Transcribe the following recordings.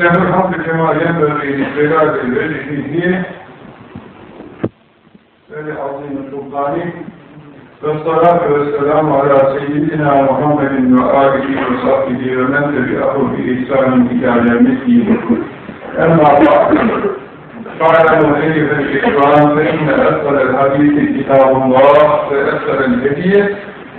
له الحمد كما ينبغي لجلال وجهه ولعظيم سلطانه والصلاة والسلام على سيدنا محمد وآله وصحبه ومن تبعه بإحسان إلى يوم الدين. أما بعد فاعلموا أيها الإخوان فإن أسأل الحديث كتاب الله وأسأل الهدي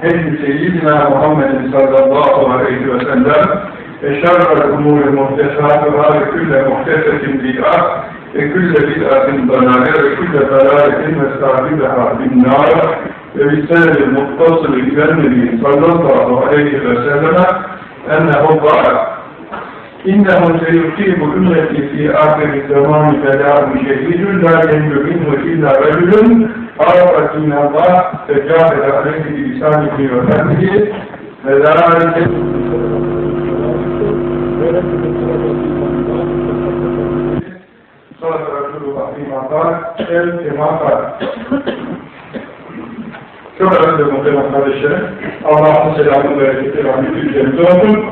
هدي سيدنا محمد صلى الله عليه وسلم. شر الأمور محدثاتها وكل محدثة بدعة وكل بدعة ضلالة وكل ضلالة مستعبدها بالنار. وبالسند المتصل النبي صلى الله عليه وسلم أنه قال إنه سيصيب أمتي في آخر الزمان بلاء شديد لا ينجو منه إلا رجل عرف دين الله فجاهد عليه بلسانه وفهمه فذلك صدق رسول الله فيما قال el kema قال Çok önemli muhtemelen kardeşlerim. Allah'ın selamı ve bereketi rahmeti üzerinize olsun.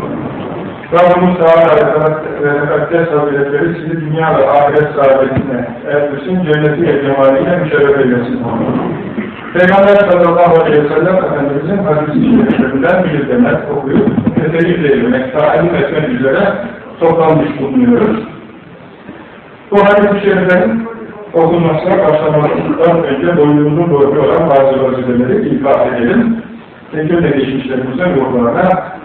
Rabbimiz Teala ve Mekaddes Hazretleri sizi dünya ve ahiret saadetine erdirsin, cenneti ve cemaliyle müşerref eylesin. Peygamber sallallahu aleyhi ve sellem Efendimizin hadis-i şeriflerinden bir demet okuyup, tedrib edilmek, talim etmek üzere toplanmış bulunuyoruz. Bu hadis-i şeriflerin okunmasına başlamadan önce boynumuzun borcu olan bazı vazifeleri ilkah edelim. Tekirle geçmişlerimizin ruhlarına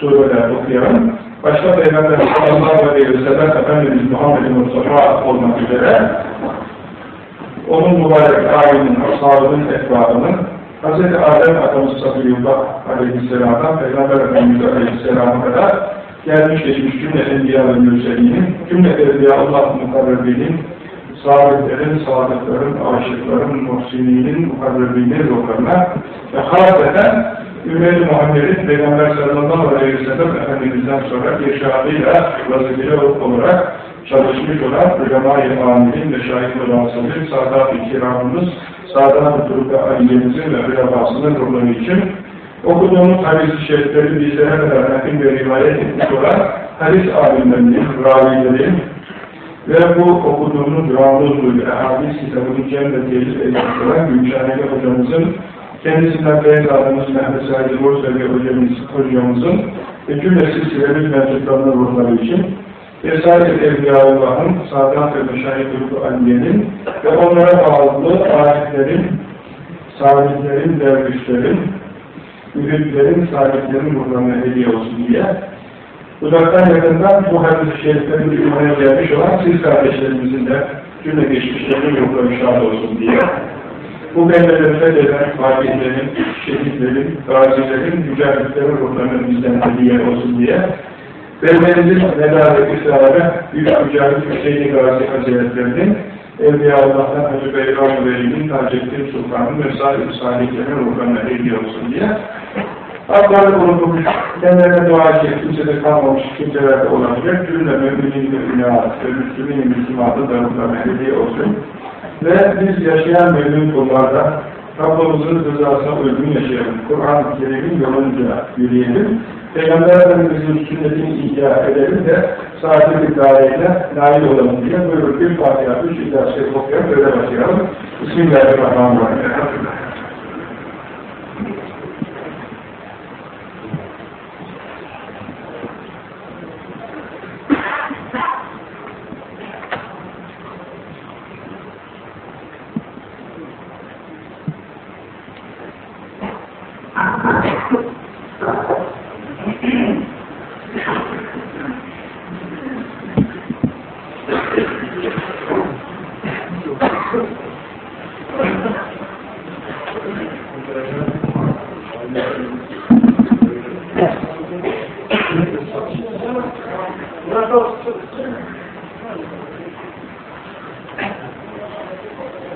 sureler okuyalım. Başta Peygamber sallallahu aleyhi ve sellem Efendimiz Muhammed Mustafa olmak üzere onun mübarek ailenin, ashabının, etbabının Hz. Adem Atamız Safiyullah Aleyhisselam'dan Peygamber Efendimiz Aleyhisselam'a kadar gelmiş geçmiş cümle Enbiya ve Mürselinin, cümle Evliyaullah Mukarrebinin, salihlerin, sadıkların, aşıkların, muhsininin, mukarrebinin ruhlarına ve hasreten Ümmet-i Muhammed'in Peygamber sallallahu aleyhi ve sellem Efendimiz'den sonra irşadıyla vazifeli olarak çalışmış olan ulema-i amilin ve şahit olasının Sadat-ı Kiramımız, Sadat-ı Turuk'a Aliye'mizin ve ulemasının ruhları için okuduğumuz hadis-i şerifleri bizlere kadar nakil ve rivayet etmiş olan hadis alimlerinin, ravilerin ve bu okuduğumuz Ravuzul Hadis kitabının cennet tecrüb edilmiş olan Gülşahane hocamızın kendisinden beyaz adımız Mehmet Said Bursa ve hocamız, hocamızın ve cümle silsilemiz mensuplarının ruhları için Vesaire Evliyaullah'ın, Sadat ve Müşahit-ül Aliye'nin ve onlara bağlı ariflerin, salihlerin, dervişlerin, müritlerin, salihlerin ruhlarına hediye olsun diye uzaktan yakından bu hadis-i şeriflerin dünyaya gelmiş olan siz kardeşlerimizin de cümle geçmişlerinin yolları şahit olsun diye bu bellelerinde de fatihlerin, şehitlerin, gazilerin, mücahitlerin ruhlarının bizden hediye olsun diye Bellerimizin nedaret ısrarı Büyük Mücahit Hüseyin Gazi Hazretlerinin Evliya Allah'tan Hacı Beyran Veli'nin Hacettin Sultan'ın ve sahibi salihlerin ruhlarına hediye olsun diye Adları unutulmuş, kendilerine dua edecek, kimsede kalmamış, kimselerde olacak, cümle müminin ve dünya ve Müslümin Müslümanı da ruhlarına hediye olsun. Ve biz yaşayan mümin kullarda Rabbimizin rızasına uygun yaşayalım. Kur'an-ı Kerim'in yolunca yürüyelim. Peygamber Efendimiz'in sünnetini ihya edelim de saadet idareyle nail olalım diye buyurun bir Fatiha, üç Şerif okuyalım, böyle başlayalım. Bismillahirrahmanirrahim. Yes.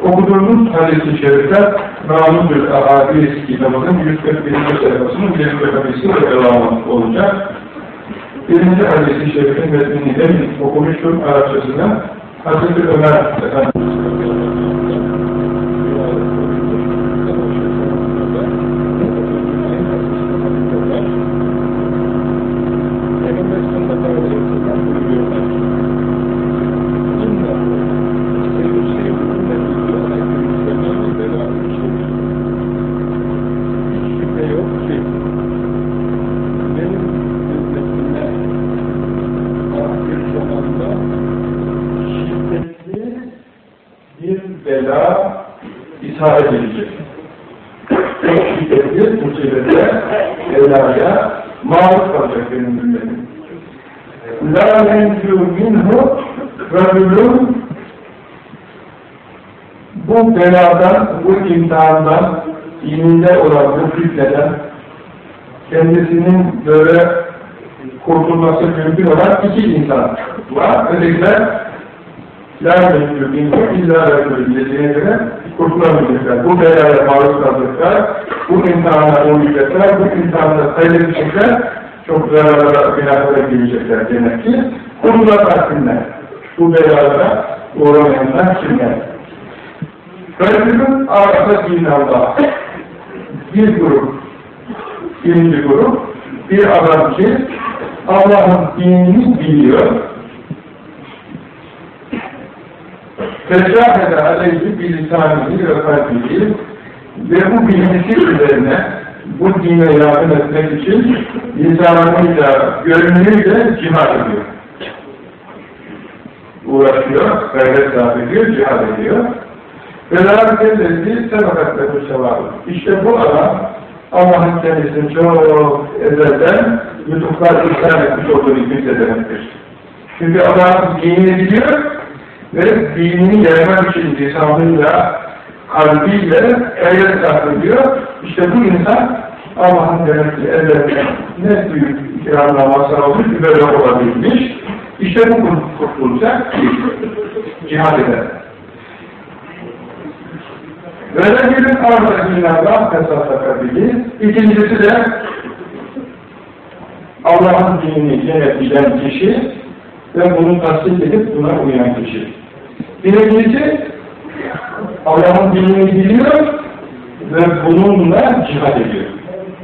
Okuduğumuz hadis-i şerifler Namuzül Ahadis kitabının 141. sayfasının birinci hadisi ve devamı olacak. Birinci hadis-i şerifin metnini demin okumuştum Arapçasına. Hazreti Ömer Efendimiz mümkün olan iki insan var. Ötekiler La mevcut minhu illa rejul dediğine göre kurtulamayacaklar. Bu belaya maruz kalacaklar, bu imtihana uğrayacaklar, bu imtihanda kaybedecekler, çok zararlara, günahlara girecekler demek ki. Kurtulacak kimler? Bu belalara uğramayanlar kimler? Rejulün arasında din Allah. Bir grup, birinci grup, bir adam ki Allah'ın dinini biliyor, Feccahede aleyhi bilisanihi ve kalbihi ve bu bilgisi üzerine bu dine yardım etmek için lisanıyla, gönlüyle cihad ediyor. Uğraşıyor, gayret sarf ediyor, cihad ediyor. Ve zâlike lezî sebekatle bu sevabı. İşte bu adam Allah'ın kendisini çok ezelden lütuflar ihsan etmiş olduğunu hükmet demektir. Çünkü adam dinini biliyor, ve dinini yaymak için lisanıyla, kalbiyle gayret sarf ediyor. İşte bu insan Allah'ın demek ki ne büyük ikramla mazhar olmuş böyle olabilmiş. İşte bu kurtulacak, cihad eder. Ve rejülün arzusunlardan fesattakabili. İkincisi de Allah'ın dinini yine bilen kişi ve bunu tasdik edip buna uyan kişi. Birincisi Allah'ın dinini biliyor ve bununla cihad ediyor.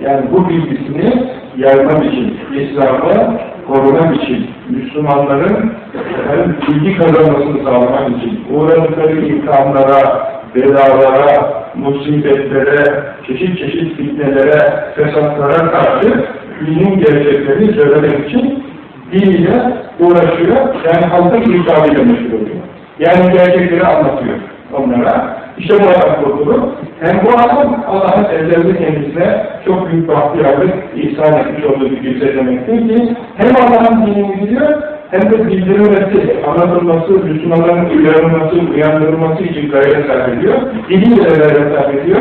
Yani bu bilgisini yaymak için, İslam'ı korumak için, Müslümanların efendim, bilgi kazanmasını sağlamak için, uğradıkları imtihanlara, belalara, musibetlere, çeşit çeşit fitnelere, fesatlara karşı dinin geleceklerini söylemek için diniyle uğraşıyor, yani halka hitabıyla meşgul oluyor. Yani gerçekleri anlatıyor onlara. İşte bu adam kurtulur. Hem bu adam Allah'ın ellerini kendisine çok büyük bahtiyarlık ihsan etmiş olduğu bir kimse demektir ki hem Allah'ın dinini biliyor hem de bildirilmesi, anlatılması, Müslümanların uyarılması, uyandırılması için gayret sarf ediyor. Diliyle de gayret sarf ediyor.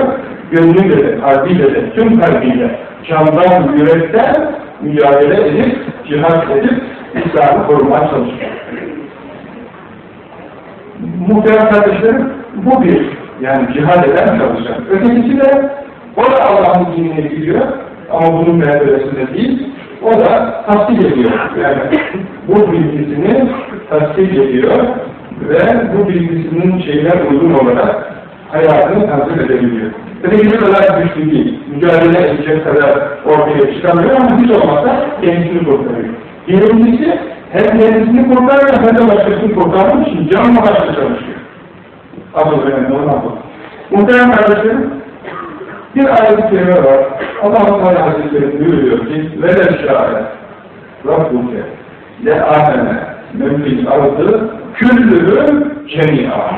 Gönlüyle de, kalbiyle de, tüm kalbiyle, candan, yürekten mücadele edip, cihad edip, İslam'ı korumaya çalışıyor muhterem kardeşlerim, bu bir, yani cihad eden çalışan. Ötekisi de, o da Allah'ın dinini biliyor, ama bunun mertebesinde değil, o da tasdik ediyor. Yani bu bilgisini tasdik ediyor ve bu bilgisinin şeyler uygun olarak hayatını hazır edebiliyor. Ötekisi kadar güçlü değil, mücadele edecek kadar ortaya çıkamıyor ama hiç olmazsa kendisini kurtarıyor. Birincisi, hem kendisini kurtarıyor hem de başkasını kurtarmak için canlı başka çalışıyor. Asıl önemli olan bu. Muhterem kardeşlerim, bir ayet-i kerime var. Allah-u Teala Hazretleri buyuruyor ki وَلَا شَاءَ رَبُّكَ لَاَمَنَ مَنْفِي الْاَرْضِ كُلُّهُ جَمِيعًا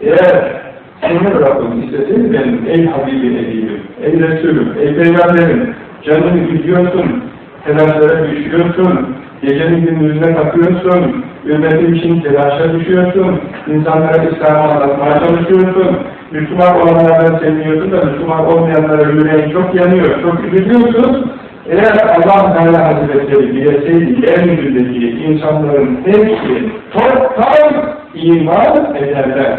Eğer senin Rabbin istedi, benim ey Habibi Edibim, ey Resulüm, ey Peygamberim, canını gidiyorsun, telaşlara düşüyorsun, gecenin gündüzüne takıyorsun, ümmetin için telaşa düşüyorsun, insanlara İslam'ı anlatmaya çalışıyorsun, Müslüman olanlardan sevmiyorsun da Müslüman olmayanlara yüreğin çok yanıyor, çok üzülüyorsun. Eğer Allah Teala Hazretleri bileseydi yeryüzündeki insanların hepsi toptan iman ederler.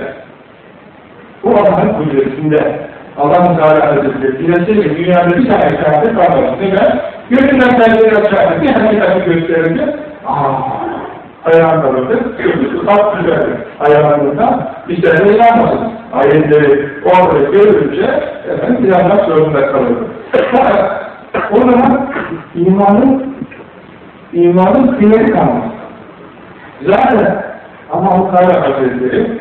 Bu Allah'ın kudretinde Allah Teala Hazretleri dileseydi dünyada bir tane kâfir kalmasın. Neden? Gözünden kendini açardı. Bir hakikati gösterince aaa ayağın kalırdı. Kalk düzeldi ayağında. İsterse inanmasın. Ayetleri orada görünce efendim inanmak zorunda kalırdı. o zaman imanın imanın kıymeti kalmaz. Zaten ama Allah Teala Hazretleri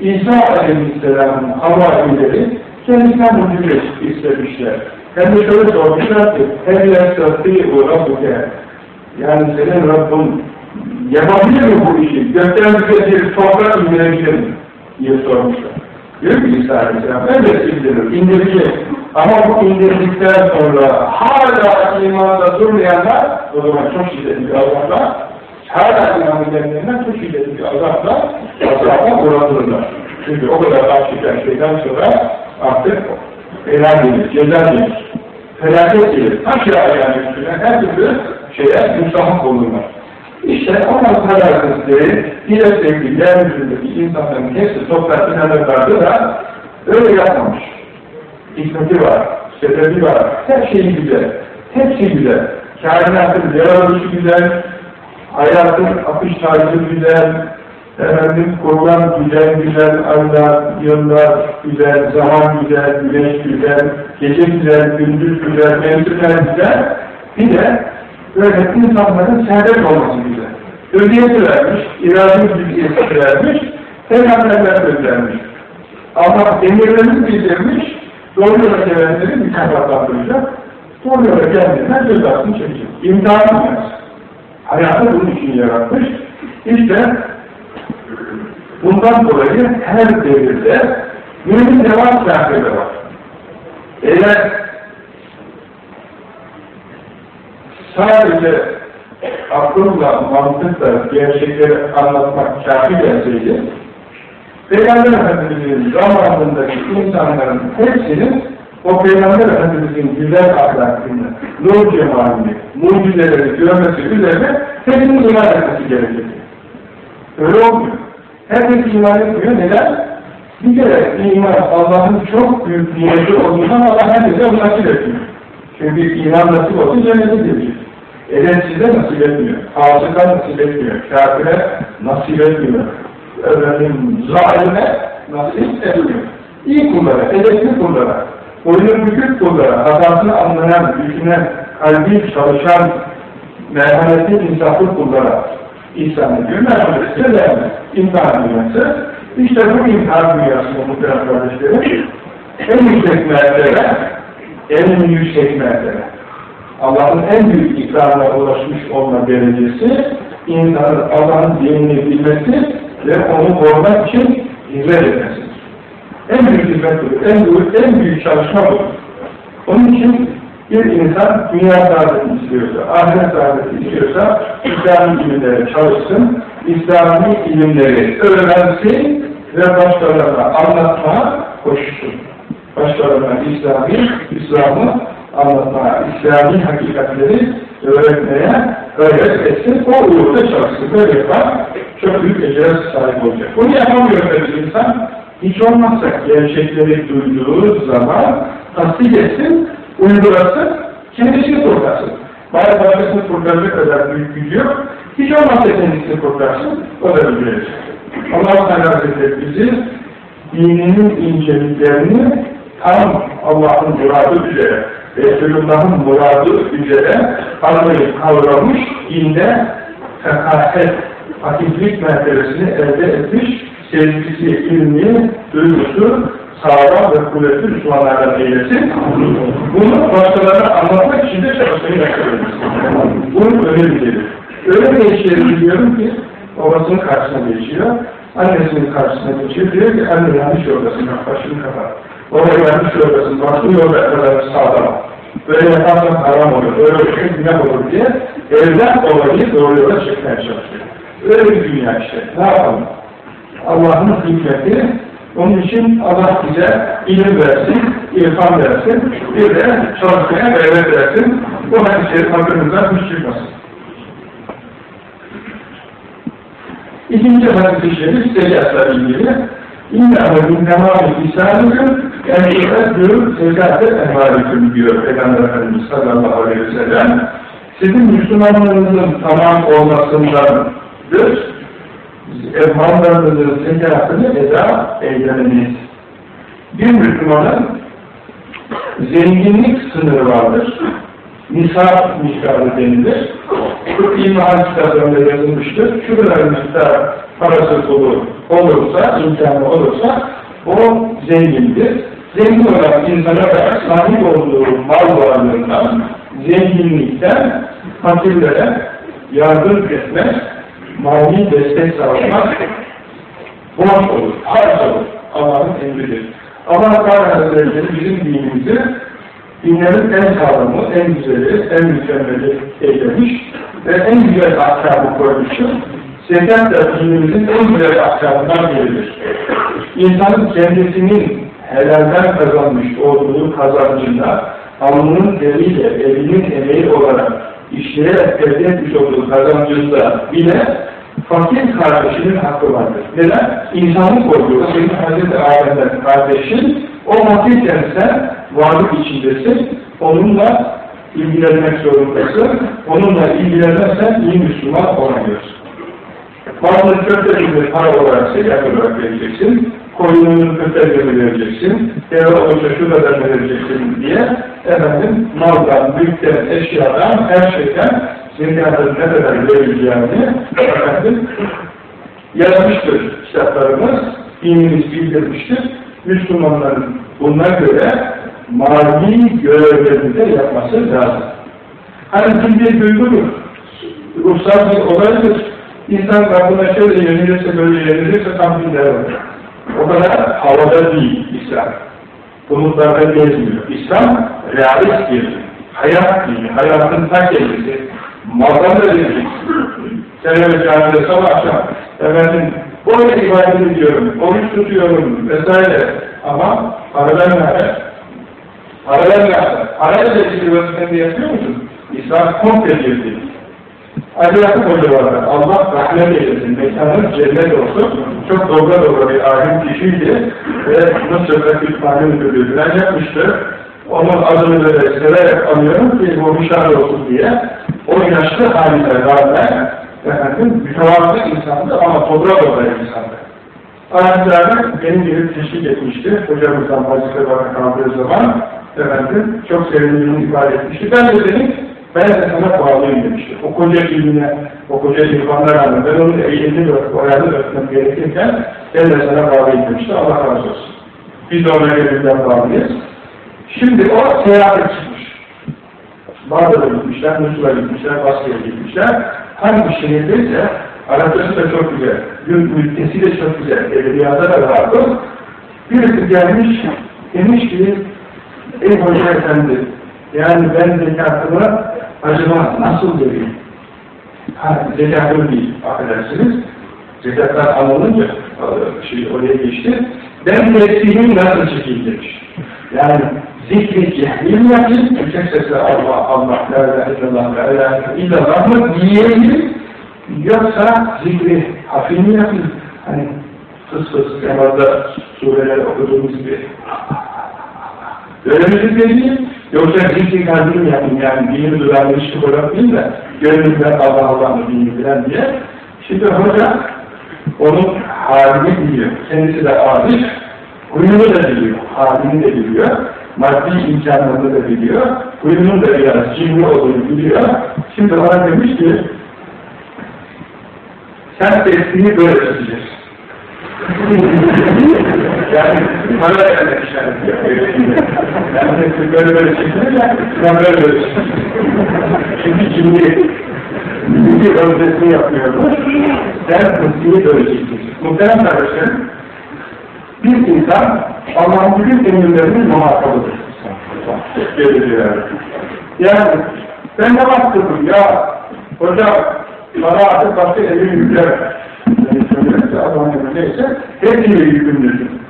İsa Aleyhisselam'ın havaileri kendisinden mucize istemişler. Hem de şöyle sormuşlar ki hem yastati'u rabbuke yani senin Rabbin yapabilir mi bu işi? Gökten bir toprak indirebilir mi? diye sormuşlar. Diyor ki İsa Aleyhisselam, elbette indirir, indirecek. Ama bu indirdikten sonra hala imanda durmayanlar, o zaman çok şiddetli bir azapla, hala imanın kendilerinden çok şiddetli bir azapla, azapla uğratılırlar. Çünkü o kadar açlıktan şeyden sonra artık elan gelir, ceza gelir. Felaket gelir. Aşağı yani üstüne her türlü şeye müstahak olurlar. İşte onun kararlılıkları, milletvekili, yeryüzündeki insanların hepsi toprak inanırlardı da öyle yapmamış. Hikmeti var, sebebi var, her şeyi güzel, hepsi güzel. Kainatın yaratılışı güzel, hayatın akış tarzı güzel, efendim kurulan güzel güzel aylar, yıllar güzel, zaman güzel, güneş güzel, gece güzel, gündüz güzel, mevsimler güzel. Bir de böyle insanların serbest olması güzel. Hürriyeti vermiş, irade bilgisi vermiş, peygamberler göndermiş. Allah emirlerini bildirmiş, doğru yola gelenleri mükafatlandıracak, doğru yola gelenlerden cezasını çekecek. İmtihan etmez. Hayatı bunun için yaratmış. İşte bundan dolayı her devirde mümin devam kâfede var. Eğer sadece akılla, mantıkla gerçekleri anlatmak kafi gelseydi, Peygamber Efendimiz'in zamanındaki insanların hepsinin o Peygamber Efendimiz'in güzel ahlakını, nur cemalini, mucizeleri görmesi üzerine hepsinin iman etmesi gerekir. Öyle olmuyor. Herkes iman etmiyor. Neden? Bir kere iman Allah'ın çok büyük niyeti olduğundan Allah herkese onu nasip etmiyor. Çünkü iman nasip olsa cennete girecek. Edepsize nasip etmiyor. Fasıka nasip etmiyor. Kafire nasip etmiyor. Efendim, zalime nasip etmiyor. İyi kullara, edepli kullara, boyun bükük kullara, hatasını anlayan, düşünen, kalbi çalışan, merhametli, insaflı kullara ihsan ediyor. Merhametli de imtihan dünyası. İşte bu imtihan dünyasında muhtemelen kardeşlerim, en yüksek mertebe, en yüksek mertebe. Allah'ın en büyük ikramına ulaşmış olma derecesi, insanın Allah'ın dinini bilmesi ve onu korumak için hizmet etmesidir. En büyük hizmet budur, en büyük, en büyük çalışma budur. Onun için bir insan dünya saadeti istiyorsa, ahiret saadeti istiyorsa, İslami ilimlere çalışsın, İslami ilimleri öğrensin ve başkalarına anlatmaya koşsun. Başkalarına İslami, İslam'ı anlatmaya, İslami hakikatleri öğretmeye gayret etsin, o uğurda çalışsın. Böyle yapar, çok büyük ecere sahip olacak. Bunu yapamıyor bir insan, hiç olmazsa gerçekleri duyduğu zaman tasdik etsin, uygurasın, kendisini kurtarsın. Bazı başkasını kurtaracak kadar büyük gücü yok, hiç olmazsa kendisini kurtarsın, o da öldürecek. Allah-u Teala bizi dininin inceliklerini tam Allah'ın muradı üzere, Resulullah'ın muradı üzere anlayıp kavramış, dinde fekahet, hakiklik mertebesini elde etmiş, sevgisi, ilmi, duygusu, sağlam ve kuvvetli Müslümanlardan eylesin. Bunu başkalarına anlatmak için de çalışmayı yapıyoruz. Bunun önemlidir. Öyle bir işleri biliyorum ki, babasının karşısına geçiyor, annesinin karşısına geçiyor, diyor ki anne yanlış yoldasın, başını kapat. Baba yanlış yoldasın, başını yolda kadar sağlam. Böyle yaparsan haram olur, böyle bir şey günah olur diye evden olayı doğru yola çekmeye çalışıyor. Öyle bir dünya işte. Ne yapalım? Allah'ın hikmeti, onun için Allah bize ilim versin, irfan versin, bir de çalışmaya gayret versin. Bu hadisleri aklımızdan hiç çıkmasın. İkinci hadis-i şerif secatla ilgili. İnne ahadun temâli isâlüküm yani yukaddû secâte envâlüküm diyor Peygamber Efendimiz sallallahu aleyhi ve sellem. Sizin Müslümanlarınızın tamam olmasındandır. Mallarınızın zekatını eda eylemeniz. Bir Müslümanın zenginlik sınırı vardır. Nisab miktarı denilir. Bu iman kitaplarında yazılmıştır. Şu kadar miktar parası dolu olursa, imkanı olursa o zengindir. Zengin olan insana da sahip olduğu mal varlığından, zenginlikten fakirlere yardım etmek, mali destek sağlamak borç olur, harç olur. Allah'ın emridir. Allah Teala bizim dinimizi dinlerin en sağlamı, en güzeli, en mükemmeli eylemiş ve en güzel ahkamı koymuştur. Zekat da dinimizin en güzel ahkamından biridir. İnsanın kendisinin helalden kazanmış olduğu kazancında alnının teriyle, elinin emeği olarak işleyerek elde etmiş olduğu kazancında bile fakir kardeşinin hakkı vardır. Neden? İnsanın koyduğu, senin Hazreti Adem'den kardeşin, o fakirken sen varlık içindesin, onunla ilgilenmek zorundasın, onunla ilgilenmezsen iyi Müslüman olamıyorsun. Malını köftesini para olarak seyyar olarak vereceksin, koyununu köftesini vereceksin, deve olursa şu kadar vereceksin diye efendim maldan, mülkten, eşyadan, her şeyden zekatın ne kadar verileceğini efendim yazmıştır kitaplarımız, dinimiz bildirmiştir. Müslümanların buna göre mali görevlerini de yapması lazım. Hani bir duygudur, ruhsal bir olaydır, İnsan Rabbine şöyle yenilirse böyle yenilirse tam bir değer O kadar havada değil İslam. Bulutlarda gezmiyor. İslam realist bir hayat dini, hayatın ta kendisi. Maldan da. Sen öyle camide sabah akşam, efendim, böyle ibadet ediyorum, oruç tutuyorum vesaire. Ama paradan nerede? Paradan nerede? Parayla ilgili vazifeni yapıyor musun? İslam komple bir değil. Acayip hocalar, Allah rahmet eylesin, mekanı cennet olsun. Çok dobra dobra bir alim kişiydi ve Mısır'da kütüphane müdürlüğünden yapmıştı. Onun adını da severek anıyorum ki bu müşahede olsun diye. O yaşlı haline rağmen efendim, mütevazı insandı ama dobra dobra insandı. Araçlarda benim gibi teşvik etmişti. Hocamızdan vazife bana kaldığı zaman efendim, çok sevindiğini ifade etmişti. Ben de dedim, ben de sana bağlıyım demişti. O koca ilmine, o koca irfanlar rağmen ben onun elini öpüp, ayağını öpmem gerekirken ben de sana bağlıyım demişti. Allah razı olsun. Biz de ona gönülden bağlıyız. Şimdi o seyahate çıkmış. Bağdat'a gitmişler, Musul'a gitmişler, Baskı'ya gitmişler. Hangi şehirdeyse Arapçası da çok güzel, mültesi de çok güzel, edebiyata da vardır. Birisi gelmiş, demiş ki, ey hoca efendi, yani ben zekatımı acaba nasıl vereyim? Ha, zekatım değil, affedersiniz. Zekatlar alınınca, şey oraya geçti. Ben teslimim nasıl çekeyim demiş. Yani zikri cehil yapayım, yüksek sesle Allah, Allah, la ilahe illallah, la ilahe illallah mı diyeyim, yoksa zikri hafif yapayım? Hani fıs fıs, namazda sureler okuduğumuz gibi Öyle mi zikredeyim? Yoksa zikri kalbim yapayım yani dini dudağını hiç bırakmayayım da gönlümden Allah Allah'ını dini bilen diye. Şimdi hoca onun halini biliyor. Kendisi de arif, huyunu da biliyor, halini de biliyor, maddi imkanlarını da biliyor, huyunun da biraz cimri olduğunu biliyor. Şimdi ona demiş ki, sen tepsini böyle çözeceksin. Yani para vermek yapıyor. Yani böyle böyle çekilir ya, ben böyle böyle Şimdi cimri, bir özdesini yapıyorlar. Sen tepsini böyle. Muhterem kardeşlerim, bir insan Allah'ın bütün emirlerinin muhatabıdır. Yani ben namaz kıldım ya hocam bana artık başka emir yükler. Yani söylerse Allah'ın emri neyse hepsiyle yükümlüsün.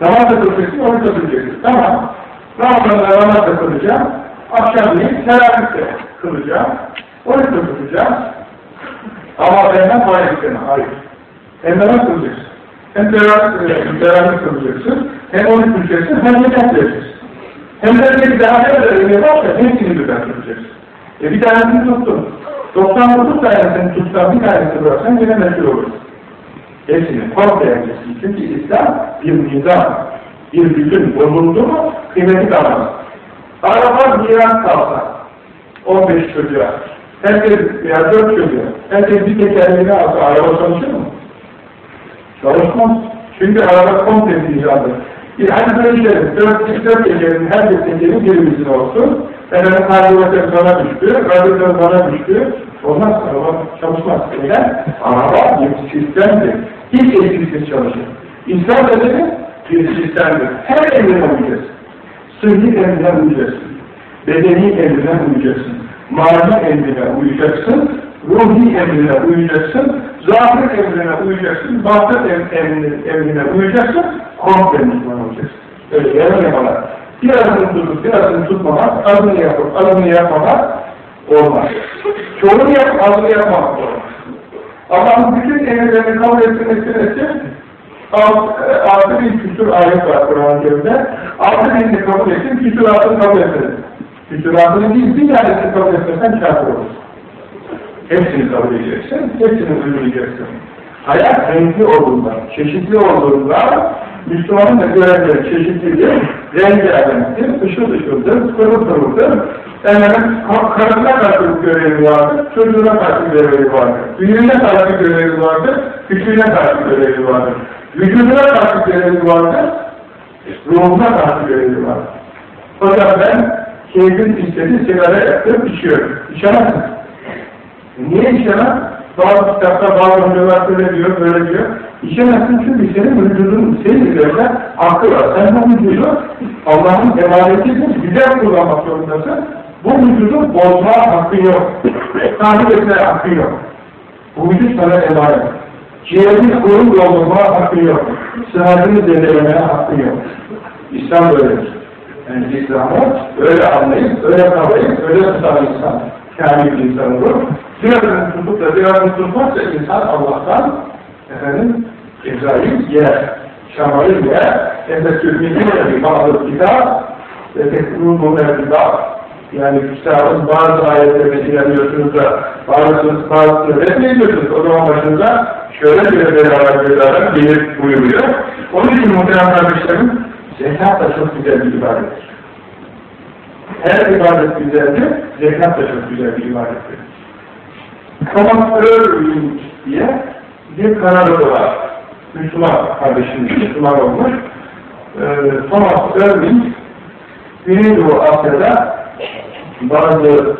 Namaz da kılacaksın, onu da kılacaksın. Tamam. Ramazan'da namaz da kılacağım. Akşamleyin teravih de kılacağım. Onu da kılacağım. Ama benden para istemem. Hayır. Hem namaz kılacaksın. Hem teravih kılacaksın. Hem onu kılacaksın. Hem de yapacaksın. Hem de bir daha ne ödevini varsa hepsini birden tutacaksın. E bir tanesini tuttun. 99 tanesini tutsan bir tanesini bıraksan yine meşhur olursun. Hepsini komple yapacaksın. Çünkü İslam bir nizam, bir bütün bozuldu mu kıymeti kalmaz. Araba miras kalsa 15 çocuğa, herkes ya 4 çocuğa, herkes bir tekerleğini alsa araba çalışır mı? Çalışmaz. Çünkü araba komple bir nizamdır. Hani böyle dört, dört gecenin her bir gecenin birimizin olsun. Efendim karbüratör sana düştü, radyatör sana düştü. Olmaz, araba çalışmaz. Neden? Araba bir sistemdir. Hiç eksiksiz çalışır. İslam dedi, bir sistemdir. Her emrine uyacaksın. Sıhhi emrine uyacaksın. Bedeni emrine uyacaksın. Mali emrine uyacaksın. Ruhi emrine uyacaksın. Zahir emrine uyacaksın. Batın em, emrine, emrine uyacaksın. Komple Müslüman olacaksın. Öyle yapalar. Bir adını tutup bir adını tutmamak, adını yapıp adını yapmamak olmaz. Çoğunu yap, adını yapmamak olmaz. Allah'ın bütün emirlerini kabul etsin, etsin, etsin. Alt, altı bin küsur ayet var Kur'an-ı Kerim'de. Altı binini kabul etsin, küsuratını kabul etsin. Küsuratını değil, bir tanesini kabul etmesen kâfir olursun. Hepsini kabul edeceksin, hepsini uygulayacaksın. Hayat renkli olduğunda, çeşitli olduğunda, Müslümanın da görevleri çeşitlidir, rengarenktir, ışıl ışıldır, pırıl pırıldır. Efendim, karısına karşı bir görevi vardır, çocuğuna karşı bir görevi vardır, büyüğüne karşı bir görevi vardır, küçüğüne karşı bir görevi vardır, vücuduna karşı bir görevi vardır, ruhuna karşı bir görevi vardır. Hocam ben keyfim istedi, sigara yaktım, içiyorum. İçemezsin. Niye içemez? Bazı kitapta bazı hocalar diyor, böyle diyor. İçemezsin çünkü senin vücudun, senin üzerinde hakkı var. Sen bu vücudu Allah'ın emanetidir, güzel kullanmak zorundasın. Bu vücudu bozma hakkı yok. Tahrip etme hakkı yok. Bu vücut sana emanet. Ciğerini kurun doldurma hakkı yok. Sıhhatini zedelemeye hakkı yok. İslam böyledir. Yani İslam'ı öyle anlayıp, öyle kavrayıp, öyle tutan insan. Kamil bir insan olur. Birazını tutup da birazını tutmazsa insan Allah'tan efendim cezayı yer. Şamayı yer. Enfetülmini bir bazı kitap ve tekrûnû mevzuda yani kitabın bazı ayetlerine inanıyorsunuz da bazı bazı reddediyorsunuz. O zaman başınıza şöyle bir beraber beraber gelir buyuruyor. Onun için muhtemelen kardeşlerim zekat da çok güzel bir ibadettir. Her ibadet güzeldir, zekat da çok güzel bir ibadettir. Irving diye bir Kanadalı var. Müslüman kardeşimiz, Müslüman olmuş. Ee, Thomas Irving, Güneydoğu Asya'da bazı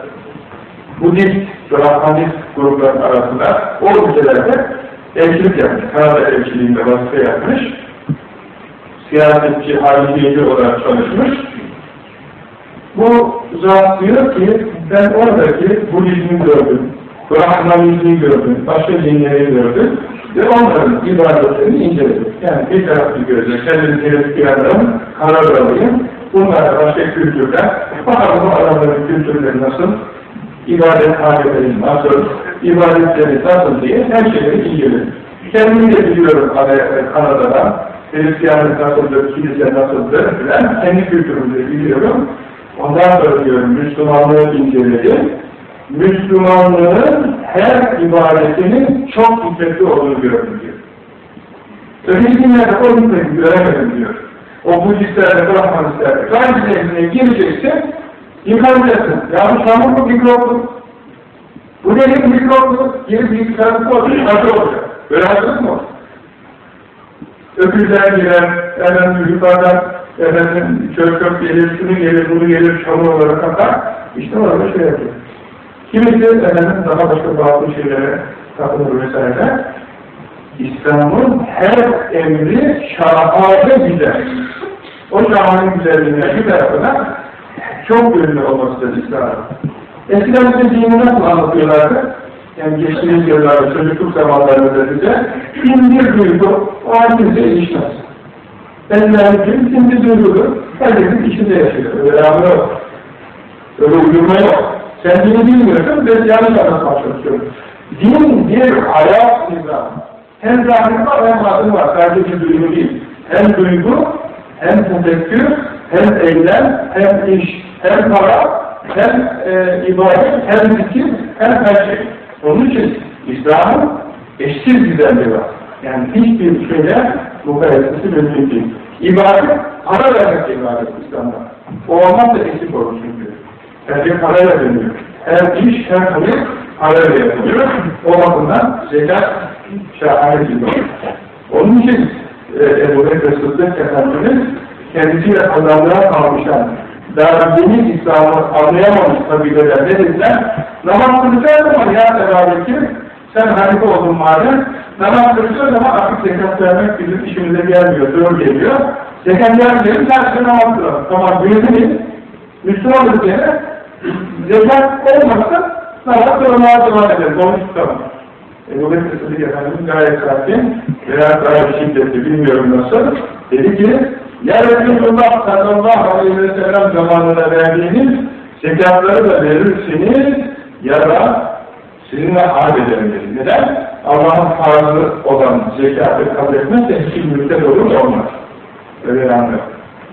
Budist, Brahmanist grupların arasında o ülkelerde elçilik yapmış. Kanada elçiliğinde vazife yapmış. Siyasetçi, halifiyeci olarak çalışmış. Bu zat diyor ki, ben oradaki Budizmi gördüm, Brahmanizmi gördüm, başka dinleri gördüm ve onların ibadetlerini inceledim. Yani bir taraflı gözle kendini tezkiranlarım, karar alayım, bunlara başka kültürler, bakalım bu adamların kültürleri nasıl, ibadet halleri nasıl, ibadetleri nasıl diye her şeyleri inceledim. Kendimi de biliyorum Kanada'dan, Hristiyanlık nasıldır, kilise nasıldır filan, kendi kültürümü de biliyorum. Ondan sonra diyorum, Müslümanlığı inceledim. Müslümanlığın her ibadetinin çok hikmetli olduğunu gördüm diyor. Öteki dinlerde o hikmeti göremedim diyor. O Budistlerde, Brahmanistlerde, gayri zevkine gireceksin, yıkanacaksın. Yanlış anlamda mikroplu. Bu nedir mikroplu? Girip bilgisayarlıkta olacak, hazır olacak. Böyle hazırlık mı? Öpüller girer, efendim yukarıdan efendim çöp çöp gelir, şunu gelir, bunu gelir, çamur olarak atar. İşte orada şey yapıyor. Kimisi efendim daha başka bazı şeylere takılır vesaire. İslam'ın her emri şahane güzel. O şahane güzelliğine bir tarafına çok ünlü olmasıdır İslam'ın. Eskiden bize dini nasıl anlatıyorlardı? Yani geçtiğimiz yıllarda, çocukluk zamanlarında bize bin bir duygu o an kimse ilişmez. Benlercim şimdi duygudur, herkesin içinde yaşıyor. Öyle anlı yok. Öyle uydurma yok. Sen dini bilmiyorsun, ben yanlış anlatmak çalışıyorum. Din bir hayat nizamı. Hem zahir var hem batın var. Sadece duygu değil. Hem duygu, hem tefekkür, hem eylem, hem iş, hem para, hem e, ibadet, hem zikir, hem her şey. Onun için İslam'ın eşsiz güzelliği var. Yani hiçbir şeyle mukayesesi mümkün değil. İbadet, para vermek ibadet İslam'da. O olmazsa eksik olur çünkü. Her şey parayla dönüyor. Her iş, her konu parayla yapılıyor. O bakımdan zekat şahane bir olur. Onun için e, Ebu Bekir Sıddık Efendimiz kendisiyle kazandığa kalmışlar. Daha dini İslam'ı anlayamamış kabileler ne dediler? Namaz kılacağız ama ya Ebu Bekir Sen halife oldun madem, namaz kılıyorsun ama artık zekat vermek bizim işimize gelmiyor, zor geliyor. Zekat vermeyelim, sen namaz kılalım. Tamam, büyüdünüz, Müslümanlık yerine zekat olmazsa namaz kılmaya devam edelim, onu tutalım. Ebu Bekir Sıdık Efendimiz gayet sakin veya gayet şiddetli, bilmiyorum nasıl, dedi ki, Ya Resulullah sallallahu aleyhi ve sellem zamanında verdiğiniz zekatları da verirsiniz ya da sizinle harp ederim. Neden? Allah'ın farzı olan zekatı kabul etmezse hiçbir mülkte olur olmaz. Öyle yani.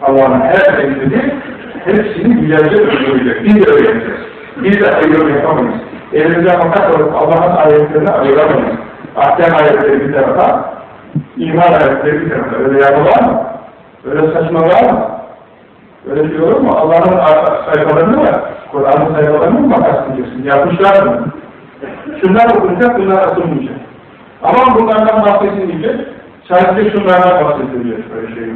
Allah'ın her emrini hepsini güzelce öldürecek. Biz de öğreneceğiz. Biz de ayrım yapamayız. Elimizden fakat olup Allah'ın ayetlerini ayıramayız. Ahkam ayetleri bir tarafa, iman ayetleri bir tarafa. Öyle yapılar mı? Öyle saçma var mı? Öyle şey mu? Allah'ın sayfalarını mı? Kur'an'ın sayfalarını mı makaslayacağsın? Yapmışlar mı? Şunlar okunacak, bunlar asılmayacak. Ama bunlardan bahsedilmeyecek. Sadece şunlardan bahsediliyor. Böyle şey.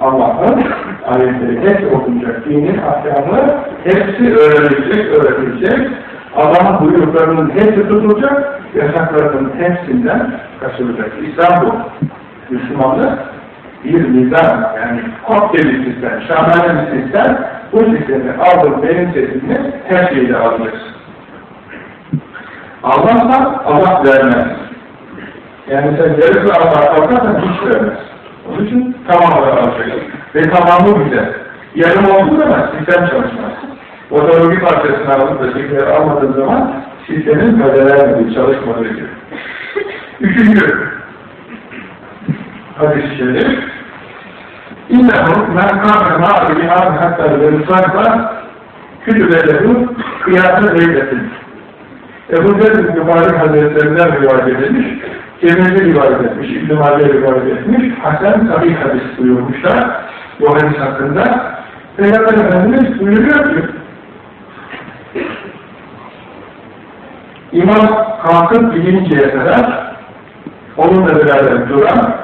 Allah'ın ayetleri hepsi okunacak. Dinin ahkamı hepsi öğrenilecek, öğretilecek. Allah'ın buyruklarının hepsi tutulacak, yasaklarının hepsinden kaçılacak. İslam bu. Müslümanlık bir nizam, yani kopya bir sistem, şahane bir sistem, bu sistemi aldın benim sesimi her şeyde alacaksın. Almazsan Allah vermez. Yani sen yarısı Allah'a kalkarsan hiç vermez. İçin tamam olarak alacaksın. Ve tamamı güzel. Yarım olduğu zaman sistem çalışmaz. Otomobil parçasını alıp da şekeri almadığın zaman sistemin kaderer çalışmadığı gibi. Üçüncü hadis-i şerif İnnehu men kâme bihâmi hatta ve rısâkla kütübelehu kıyası eyletin. Ebu Zer Mübarek Hazretlerinden rivayet edilmiş, Cemil'i rivayet etmiş, İbn-i rivayet etmiş, Hasan Sahih hadis buyurmuşlar bu hadis hakkında. Peygamber Efendimiz buyuruyor ki, İmam kalkıp gidinceye kadar onunla beraber duran,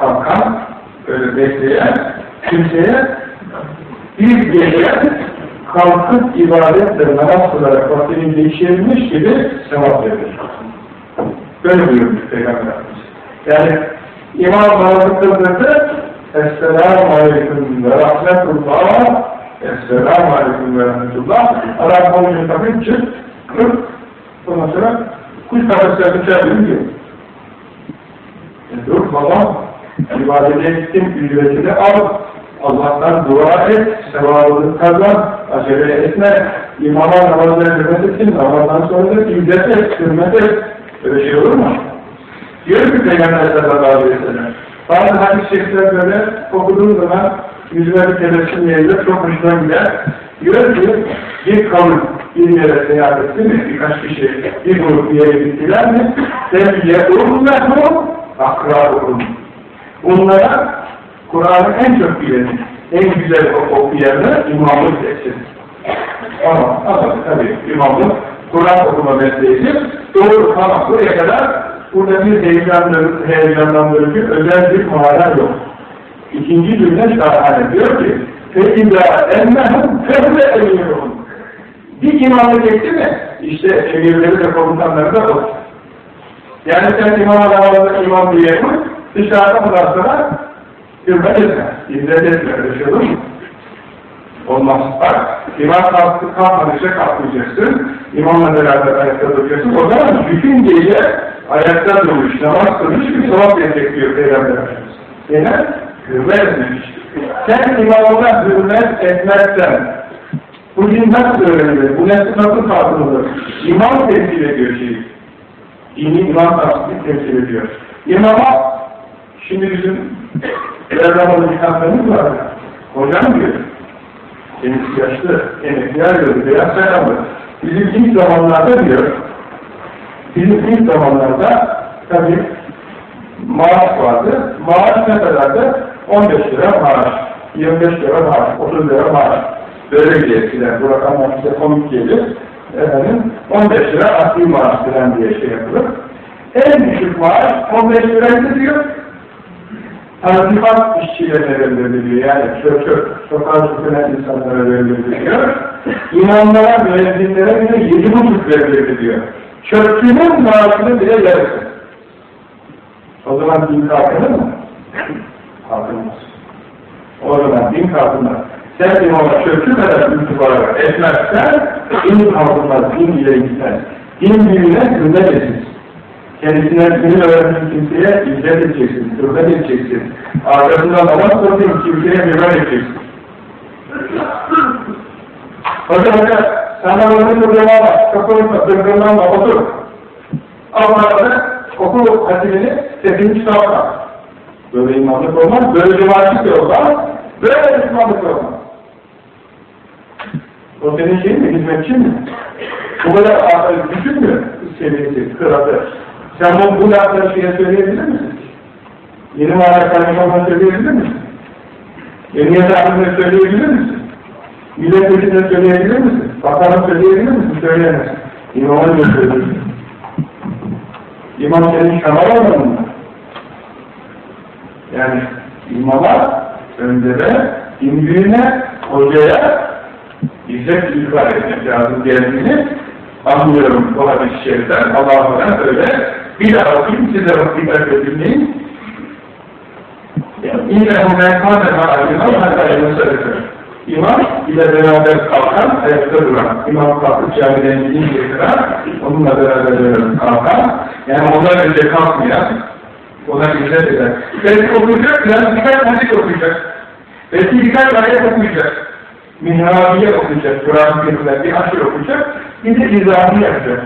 kalkan, öyle bekleyen kimseye bir gece kalkıp ibadetle namaz kılarak vaktini geçirmiş gibi sevap verir. Böyle buyurmuş Peygamber Yani İmam namazı kıldırdı, Esselamu Aleyküm ve Rahmetullah, Esselamu Aleyküm ve Rahmetullah, Arap boyunca tabii çık, kırk, ondan sonra kuş kafeslerini çağırıyor diyor. Dur babam, ibadet ettim, ücretini al, Allah'tan dua et, sevabını kazan, acele etme, imama namazları hürmet etsin, namazdan sonra da ibdet et, hürmet et. Öyle şey olur mu? Diyor ki Peygamber sallallahu aleyhi ve sellem, bazı hadis böyle okuduğum zaman yüzüme bir tebessüm yayılır, çok hoşuma gider. Diyor ki, bir kavim bir yere seyahat etti mi, birkaç kişi bir grup bir yere gittiler mi, sevgiye urullahu akrabuhum. Bunlara Kur'an'ı en çok bileni, en güzel okuyanı imamlık etsin. Ama, ama tabii imamlık, Kur'an okuma mesleğidir. Doğru, tamam, buraya kadar burada bir heyecanlandırıcı, heyecanlandırıcı özel bir mana yok. İkinci cümle şahane diyor ki, فَاِذَا اَنَّهُمْ فَهْوَ اَيْيُهُمْ Bir imamlık etti mi, işte emirleri de komutanları da olur. Yani sen imam adamlarına imam diye koy, dışarıda bundan sonra hürmet etme, izzet etme, öyle şey olur mu? Olmaz. Bak, imam kalktı, kalkmadıkça kalkmayacaksın, imamla beraber ayakta duracaksın, o zaman bütün gece ayakta durmuş, namaz kılmış bir sevap verecek diyor Peygamber Efendimiz. Neden? Hürmet etmemiş. Sen imamına hürmet etmezsen, bu din nasıl öğrenilir, bu nesli nasıl kalkınılır? İmam temsil ediyor şeyi. Dini imam temsil ediyor. İmama, şimdi bizim bir hanımefendimiz var hocam diyor, kendisi yaşlı, emekli arıyordu, beyaz sakallı. Bizim ilk zamanlarda diyor, bizim ilk zamanlarda tabii maaş vardı. Maaş ne kadardı? 15 lira maaş, 25 lira maaş, 30 lira maaş. Böyle bir eskiden, bu rakamlar size komik gelir. Efendim, 15 lira asli maaş falan diye şey yapılır. En düşük maaş 15 liraydı diyor. Tanzimat işçilerine verilir yani çök çök, sokağa süpüren insanlara diyor. İmamlara, müezzinlere bile yedi buçuk diyor. Çöpçünün maaşını bile yarısı. O zaman din kalkınır mı? Kalkınmaz. O zaman din kalkınmaz. Sen imama çöpçü kadar itibarı etmezsen din kalkınmaz, din ileri gitmez. Din bilmine hürmet etsin. Kendisine din öğreten kimseye izzet edeceksin, hürmet edeceksin. Arkasından namaz kılın kimseye hürmet edeceksin. Hocam hoca, sana bunu durdurmama, kapını durdurmama otur. Allah'ını okul hatimini sesini çıkartma. Böyle imamlık olmaz, böyle cemaatlik de olmaz, böyle imamlık olmaz. O senin şeyin mi, hizmetçin mi? Bu kadar düşün mü seviyesi, kıratı? Sen bu, bu lafları şeye söyleyebilir misin? Yeni mana kaynakamına söyleyebilir misin? Yeni yatağını söyleyebilir misin? Milletvekilini söyleyebilir misin? Bakanı söyleyebilir misin? Söyleyemezsin. İmama söylüyorsun? İmam senin şamar olmadın? Yani imama, öndere, imdüğüne, hocaya izzet ifade etmek lazım geldiğini anlıyorum bu hadis-i şeriften. Allah'tan öyle. Bir daha okuyayım, size dikkatle dinleyin. İnnehu mekâne ma'alimâ hatta yunusarıdır. İmam ile beraber kalkan, ayakta duran. İmam kalkıp camiden gidinceye kadar onunla beraber kalkan, yani ondan önce kalkmayan, ona izzet eder. Belki okuyacak, biraz birkaç hadis okuyacak. Belki birkaç ayet okuyacak. Minhaviye okuyacak, Kur'an-ı Kerim'den bir aşır okuyacak, bir de izahını yapacak.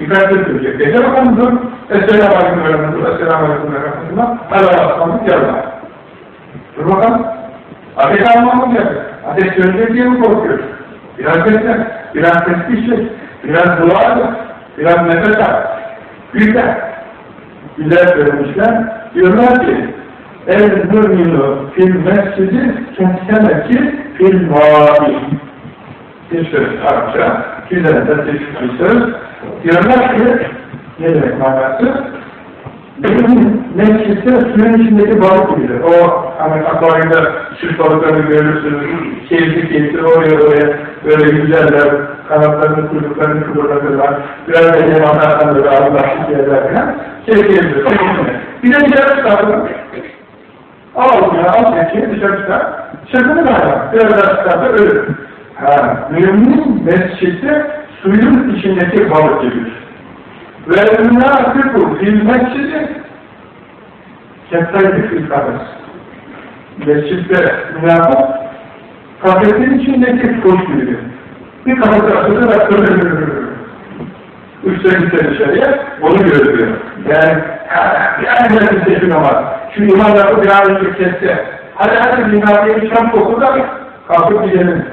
Birkaç yıl okuyacak. Gece bakalım Esselamu Aleyküm ve Rahmetullah, Esselamu Aleyküm ve Rahmetullah, Allah'a aslanlık yarlar. Dur bakalım. Ateş almamız yapacak. Ateş sönecek diye mi korkuyor? Biraz bekle, biraz tesbih biraz dua et, biraz nefes al. Güzel. Güzel söylemişler. Diyorlar ki, El müminu fil mescidi kessemeki fil vâbi. Bir söz Arapça, güzel de bir söz. Diyorlar ki, ne demek manası? Mescitte suyun içindeki balık gibidir. O hani akvaryumda süt balıklarını görürsünüz, keyifli keyifli oraya oraya böyle güzeller, kanatlarını, kuyruklarını kıvırlatırlar. Biraz da yemanlardan böyle ağırlaşık yerler falan. Keyifli, Bir de dışarı çıkartın. Al ya, al çekiyi dışarı çıkar. Sırtını bağlar. Biraz daha çıkarsa ölür. Ha, mümin mescitte suyun içindeki balık gibidir. Ve münafıku fil mescidi kettaydı fil kafes. Mescitte münafık kafesin içindeki kuş gibidir. Bir ve kırılır. Üçte gitse dışarıya, onu görüyor. Yani, bir seçim ama, şu imam lafı bir an önce kesse, hadi hadi binadiye bir şam koku da kalkıp gidelim.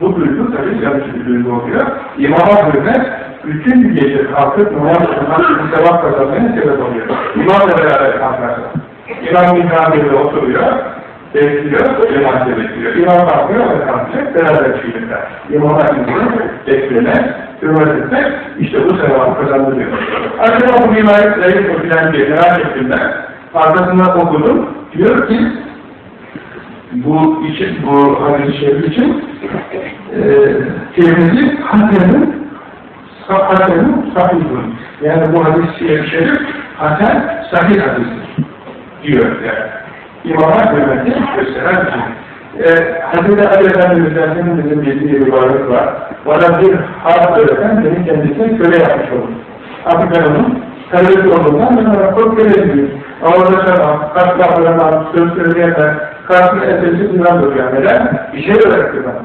Bu duygu tabii yanlış bir duygu oluyor. İmama hürmet, bütün gece kalkıp namaz kılmak, sevap kazanmaya sebep oluyor. İmamla beraber kalkarsa. İmam minhabirde oturuyor, bekliyor, cemaate bekliyor. İmam kalkıyor, o kalkacak, beraber çıkacaklar. İmama izini beklemez, hürmet etmek, işte bu sevabı kazandırıyor. Acaba bu rivayet zayıf mı filan diye merak ettim ben. Arkasından okudum, diyor ki, bu için, bu hadis-i şerif için e, Tirmizi Hasan'ın Hasan'ın sahihun. Yani bu hadis-i şerif Hasan sahih hadistir diyor yani. İmama hürmeti gösteren bir şey. E, Hazreti Ali Efendimiz'den senin bizim bildiği bir varlık var. Bana bir harf öğreten senin kendisine köle yapmış olur. Artık ben onun kölesi olduğundan ben ona çok köle diyor. Ağırlaşamam, kalklamam, söz söyleyemem, karşısında esesi bilmem duruyor. Neden? Bir şey öğretti bana.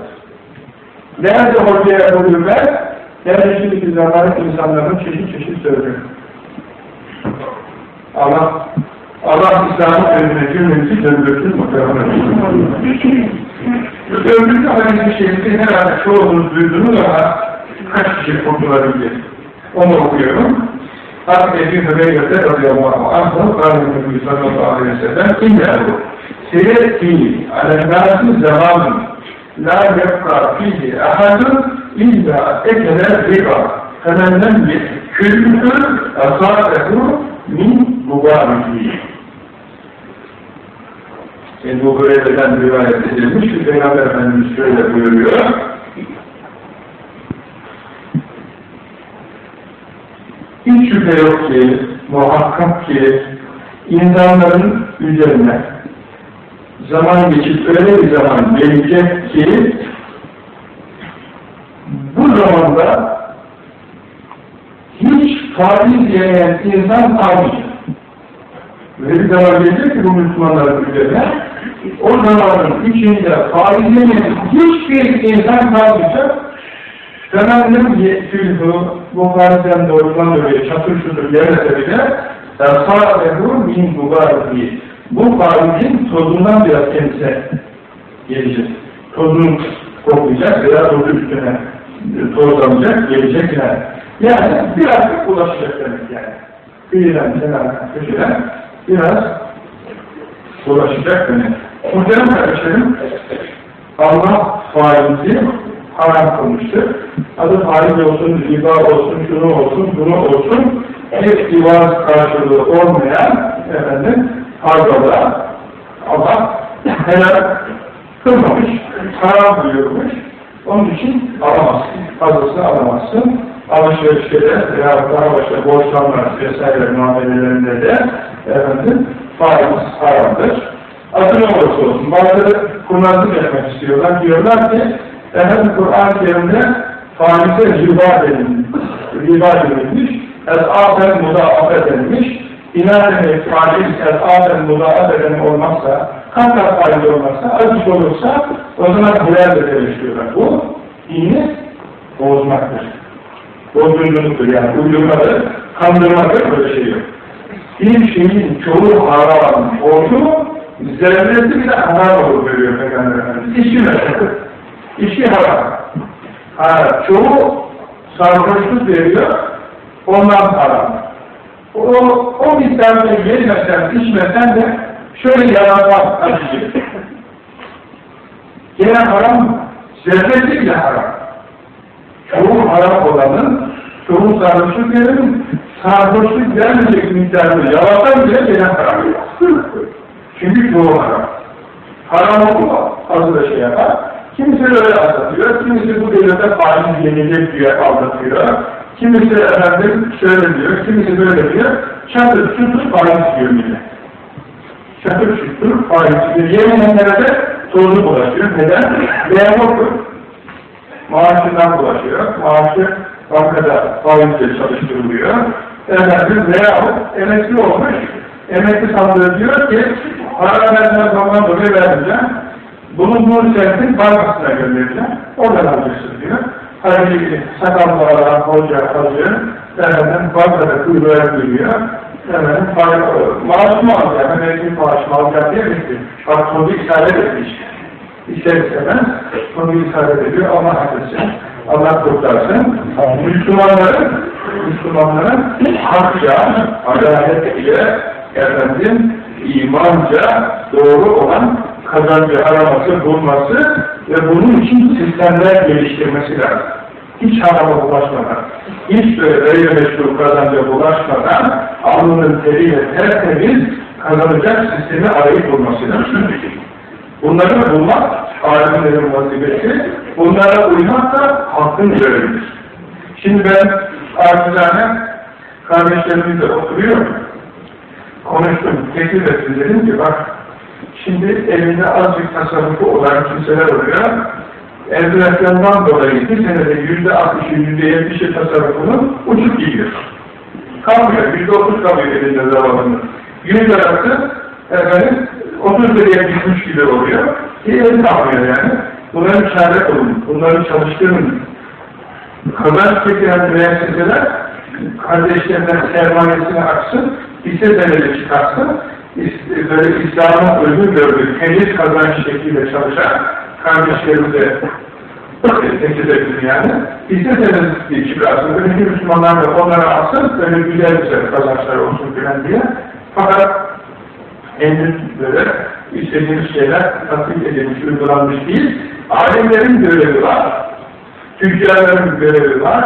Nerede hocaya yapılıyor ben? Nerede şimdiki zamanın insanların çeşit çeşit söylüyor. Allah Allah İslam'ın önüne cümlemizi döndürsün muhtemelen. Döndürdü hadis-i şerifi herhalde çoğunuz duydunuz ama kaç kişi kurtulabilir? Onu okuyorum. Hatta Ebu Hüreyre'de radıyallahu anh'ın Kâne Nebi sallallahu aleyhi ve sellem İnnehu Seyretti alennâsı zamanın La yefka fihi ahadun illa ekele riba Femenden küllü asâbehu min mübariki Ebu Hureyre'den rivayet edilmiş ki Peygamber Efendimiz şöyle buyuruyor. Hiç şüphe yok ki, muhakkak ki, insanların üzerine zaman geçip öyle bir zaman gelecek ki, bu zamanda hiç faiz yemeyen insan kalmayacak. Böyle bir zaman gelecek ki bu Müslümanların üzerine, o zamanın içinde faiz yemeyen hiçbir insan kalmayacak. Femendim yetkülhü, bu faizden doğrudan dolayı çatır çutur yerese bile, ersâlehu min mübareki. Bu faizin tozundan biraz kendisine gelecek. Tozunu koklayacak veya tozu üstüne tozlanacak, gelecek yani. Yani birazcık ulaşacak demek yani. Kıyıdan, kenardan, köşeden biraz ulaşacak demek. Muhterem kardeşlerim, Allah faizi haram kılmıştır. Adı faiz olsun, riba olsun, şunu olsun, bunu olsun, bir divaz karşılığı olmayan efendim, fazla Allah helal kılmamış, haram buyurmuş. Onun için alamazsın, fazlasını alamazsın. Alışverişte de veya daha başka borçlanma vesaire muamelelerinde de efendim, faiz haramdır. Adı ne olursa olsun. Bazıları kurnazlık etmek istiyorlar. Diyorlar ki efendim Kur'an-ı Kerim'de faize riba denilmiş. Riba denilmiş. Es-afen mudafet denilmiş. Binaenaleyh faiz mudafet denilmiş olmazsa, kat kat faiz olmazsa, azıcık olursa o zaman helal de demişiyorlar. Bu dini bozmaktır. Bozgunculuktur yani. Uydurmadır, kandırmadır, böyle şey yok. Bir şeyin çoğu haram oldu zerresi bile haram olur görüyor Peygamber Efendimiz. İçki mesela. İçki haram. Ha, çoğu sarhoşluk veriyor, ondan haram. O, o miktarda yemesen, içmesen de şöyle yalanlar acıcık. Gene haram, zerresi bile haram. Çoğu haram olanın, çoğu sarhoşluk verenin, sarhoşluk vermeyecek miktarda yalatan bile gene haram. Çünkü çoğu haram. Haram olma, azı da şey yapar. Kimisi öyle anlatıyor, kimisi bu devlete faiz yenilecek diye anlatıyor. Kimisi efendim şöyle diyor, kimisi böyle diyor. Çatır çutur faiz diyor millet. Çatır çutur faiz diyor. Yemeyenlere de tozlu bulaşıyor. Neden? Memurdur. Maaşından bulaşıyor. Maaşı bankada faizle çalıştırılıyor. Efendim veya emekli olmuş, emekli sandığı diyor ki para vermeden zaman dolayı vermeyeceğim. Bulunduğun semtin bankasına göndereceğim. Oradan alacaksın diyor. Halbuki sakallı olan hoca, hacı, efendim bankada kuyruğa giriyor. Efendim maaşımı alacağım, emekli maaşımı alacağım diye bitti. Bak bunu isabet etmiş. İster istemez bunu isabet ediyor. Allah haklısın. Allah kurtarsın. Müslümanların Müslümanların hakça, adalet ile efendim imanca doğru olan kazancı araması, bulması ve bunun için sistemler geliştirmesi lazım. Hiç harama bulaşmadan, hiç böyle gayrimeşru kazanca bulaşmadan alnının teriyle tertemiz kazanacak sistemi arayıp bulması lazım. Bunları bulmak alimlerin vazifesi, bunlara uymak da hakkın görevidir. Şimdi ben acizane kardeşlerimizle oturuyorum, konuştum, teklif ettim, dedim ki bak, şimdi elinde azıcık tasarrufu olan kimseler oluyor, enflasyondan dolayı bir senede yüzde altmışı, yüzde yetmişi tasarrufunu uçup gidiyor. Kalmıyor, yüzde otuz kalıyor elinde zavalının. Yüz arası, efendim, 30 liraya düşmüş gibi oluyor. Ki elini almıyor yani. Bunları çare olun, bunları çalıştırın. Kazanç getiren müesseseler kardeşlerinden sermayesini aksın, hisse senedi çıkarsın, böyle İslam'ın özü gördüğü, temiz kazanç şekilde çalışan kardeşlerimize teklif edin yani. Çıkarsın, böyle bir Müslümanlar da onları alsın, böyle güzel güzel kazançlar olsun filan diye. Fakat böyle istediğimiz şeyler tatbik edilmiş, uygulanmış değil. Alimlerin görevi var, tüccarların görevi var,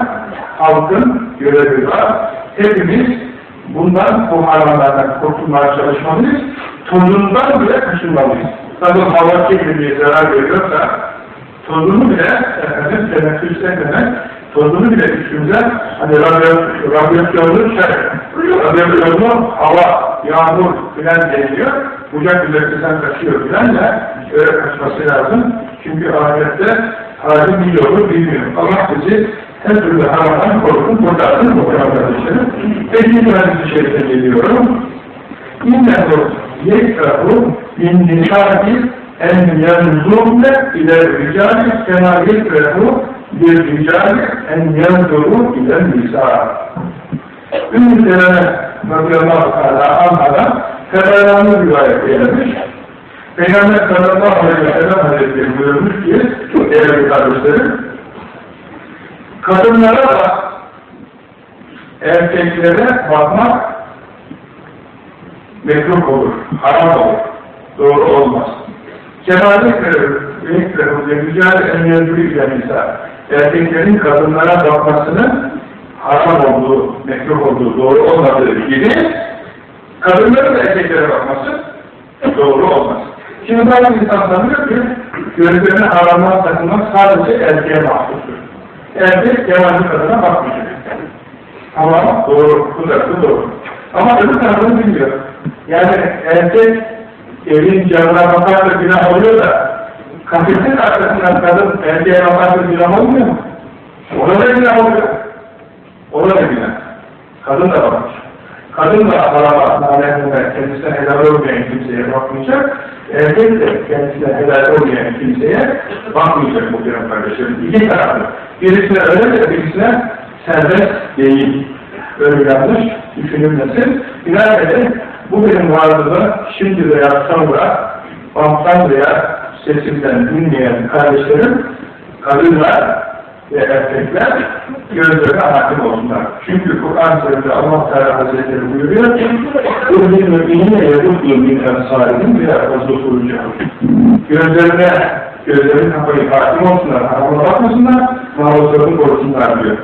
halkın görevi var. Hepimiz bundan, bu haramlardan kurtulmaya çalışmalıyız. Tozundan bile kaçınmalıyız. Tabi hava kirliliği zarar veriyorsa, tozunu bile efendim teneffüs etmemek, tozunu bile üstümüze hani radyasyonlu şey, radyasyonlu hava, yağmur filan geliyor. Bucak üzerinden kaçıyor filan da öyle kaçması lazım. Çünkü ahirette hali bir olur bilmiyor. Allah bizi her türlü havadan korkun, kurtarsın bu kardeşlerim. Beşinci hadis-i şerife geliyorum. İnnehu yekrahu min nisâhi en yanzurne ile ricali kema yekrahu bir ricali en yanzuru ile nisâ. Ümmü Seleme radıyallahu teala anhadan kararlarını rivayet eylemiş. Peygamber sallallahu aleyhi ve sellem hazretleri buyurmuş ki, değerli kardeşlerim, kadınlara da erkeklere bakmak mekruh olur, haram olur, doğru olmaz. Kırık ve güzel emniyetli yanıysa erkeklerin kadınlara bakmasının haram olduğu, mekruh olduğu, doğru olmadığı gibi kadınların erkeklere bakması doğru olmaz. Şimdi bazı insanlar diyor ki gözlerine haramdan sakınmak sadece erkeğe mahsustur. Erkek yabancı kadına bakmayacak. Ama doğru, bu tarafı doğru. Ama öbür tarafını bilmiyor. Yani erkek evin canına bakar da günah oluyor da kafesin arkasından kadın erkeğe bakar da günah olmuyor mu? Ona da günah oluyor. Ona da günah. Kadın da bakmış. Kadın da harama, lanetine, kendisine helal olmayan kimseye bakmayacak. Erkek de kendisine helal olmayan kimseye bakmayacak bu bir kardeşlerim. İki taraflı. Birisine öyle, birisine serbest değil. Öyle yanlış düşünülmesin. Binaenaleyh bu benim varlığımı şimdi veya sonra banttan veya sesimden dinleyen kardeşlerim kadınlar ve erkekler gözlerine hakim olsunlar. Çünkü Kur'an sözünde Allah Teala Hazretleri buyuruyor ki ''Ürbil müminine yedudlu min emsalinin ve huzurucu'' Gözlerine, gözlerin kafayı hakim olsunlar, harama bakmasınlar, namuslarını korusunlar diyor.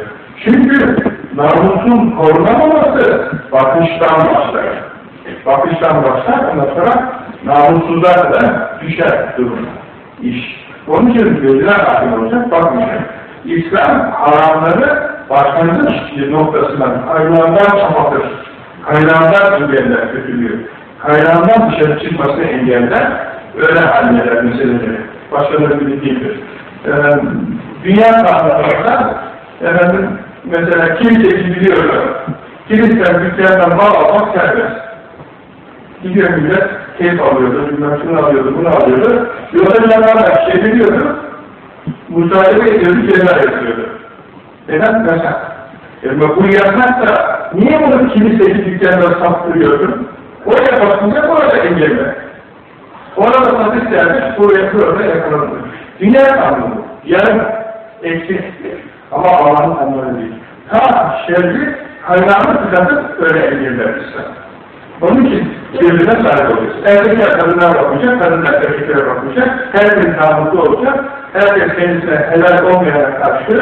Çünkü namusun korunamaması bakıştan başlar. Bakıştan başlar, ondan sonra namussuzlar da düşer durum, iş. Onun için gözüne hakim olacak, bakmayacak. İslam haramları başlangıç noktasından kaynağından kapatır. Kaynağından engeller kötülüyor. Kaynağından dışarı çıkmasını engeller. Öyle halleder meseleleri. Başkaları gibi değildir. Ee, dünya kaynaklarında efendim, mesela kilise biliyorlar. Kilisten dükkandan mal almak serbest. Gidiyor millet, keyif alıyordu, bilmem şunu alıyordu, bunu alıyordu. Yolda bilenler bir şey biliyordu, müsaade ediyordu, ceza yapıyordu. Neden? Mesela. E, bu yasak da niye bunu kiliseci dükkanlara saptırıyordun? Oraya basınca orada engelle. Orada satış dermiş, buraya burada yakalanır. Dünya kanunu, yarın eksik. Ama Allah'ın kanunu değil. Ta şerri kaynağını tıkatıp öyle İslam. Onun için birbirine sahip oluyoruz. Erkekler kadınlar bakmayacak, kadınlar erkeklere bakmayacak, herkes namuslu olacak, herkes kendisine helal olmayana karşı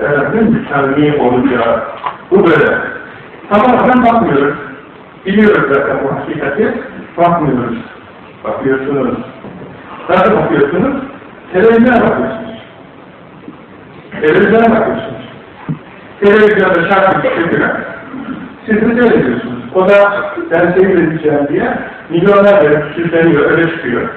efendim, samimi olacağı. Bu böyle. Tamamen bakmıyoruz. Biliyoruz zaten bu hakikati, bakmıyoruz. Bakıyorsunuz. Nasıl bakıyorsunuz? Televizyona bakıyorsunuz. Televizyona bakıyorsunuz. Televizyonda şarkı çıkıyor. Siz de seyrediyorsunuz. O da ben seyredeceğim diye milyonlarca süsleniyor, öyle çıkıyor.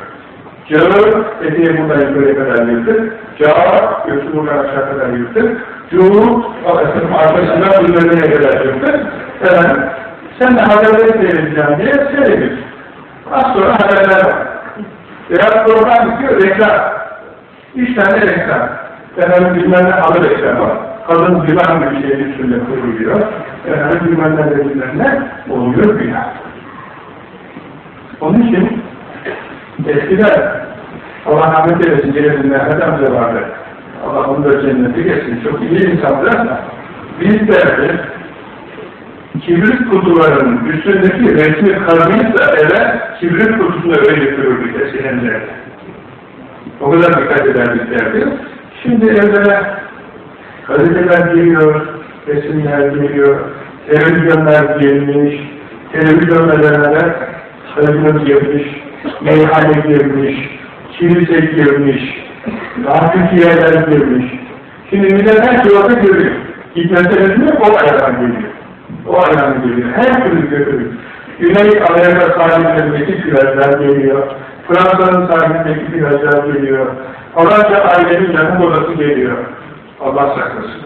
Cağı eteği buradan yukarıya kadar yırtık. Cağı göğsü buradan aşağı kadar yırtık. Cuğu arkasından üzerine kadar yırtık. Efendim, sen de haberleri seyredeceğim diye seyrediyorsun. Az sonra haberler var. Veya program bitiyor, reklam. Üç tane reklam. Efendim bilmem ne adı reklam var. Kadın güven bir şeyin üstünde kuruluyor. Efendim bilmem ne bilmem ne oluyor günah. Onun için eskiden Allah rahmet eylesin cehennemde Efendimiz'e vardı. Allah onu da cennete geçsin. Çok iyi insandır ama biz derdi kibrit kutularının üstündeki resmi karnıysa eve kibrit kutusunu öyle götürürdük eskiden O kadar dikkat ederdik derdi. Şimdi evlere gazeteler geliyor, resimler geliyor, televizyonlar gelmiş, televizyonla beraber sayımız girmiş, meyhane girmiş, kilise girmiş, kötü yerler girmiş. Şimdi millet her şey orada görüyor. Gitmeseniz mi o ayağdan geliyor. O ayağdan geliyor. Her türlü görüyor. Güney Amerika sahillerindeki küverler geliyor. Fransa'nın sahilindeki küverler geliyor. Falanca ailenin yanı odası geliyor. Allah saklasın.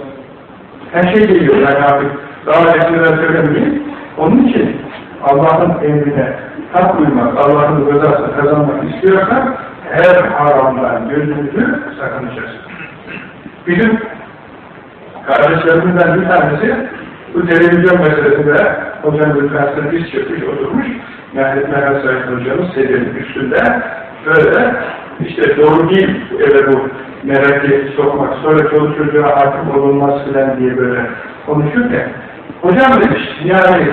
Her şey geliyor yani artık daha eskiden söylemeyeyim. Onun için Allah'ın emrine hak uymak, Allah'ın rızasını kazanmak istiyorsan her haramdan gözümüzü sakınacağız. Bizim kardeşlerimizden bir tanesi bu televizyon meselesinde hocam bir karşısına diz çökmüş oturmuş Mehmet Mehmet Sayın hocamız sedenin üstünde böyle işte doğru değil eve bu merakı sokmak. Sonra çoluk çocuğa hakim olunmaz filan diye böyle konuşurken hocam demiş yani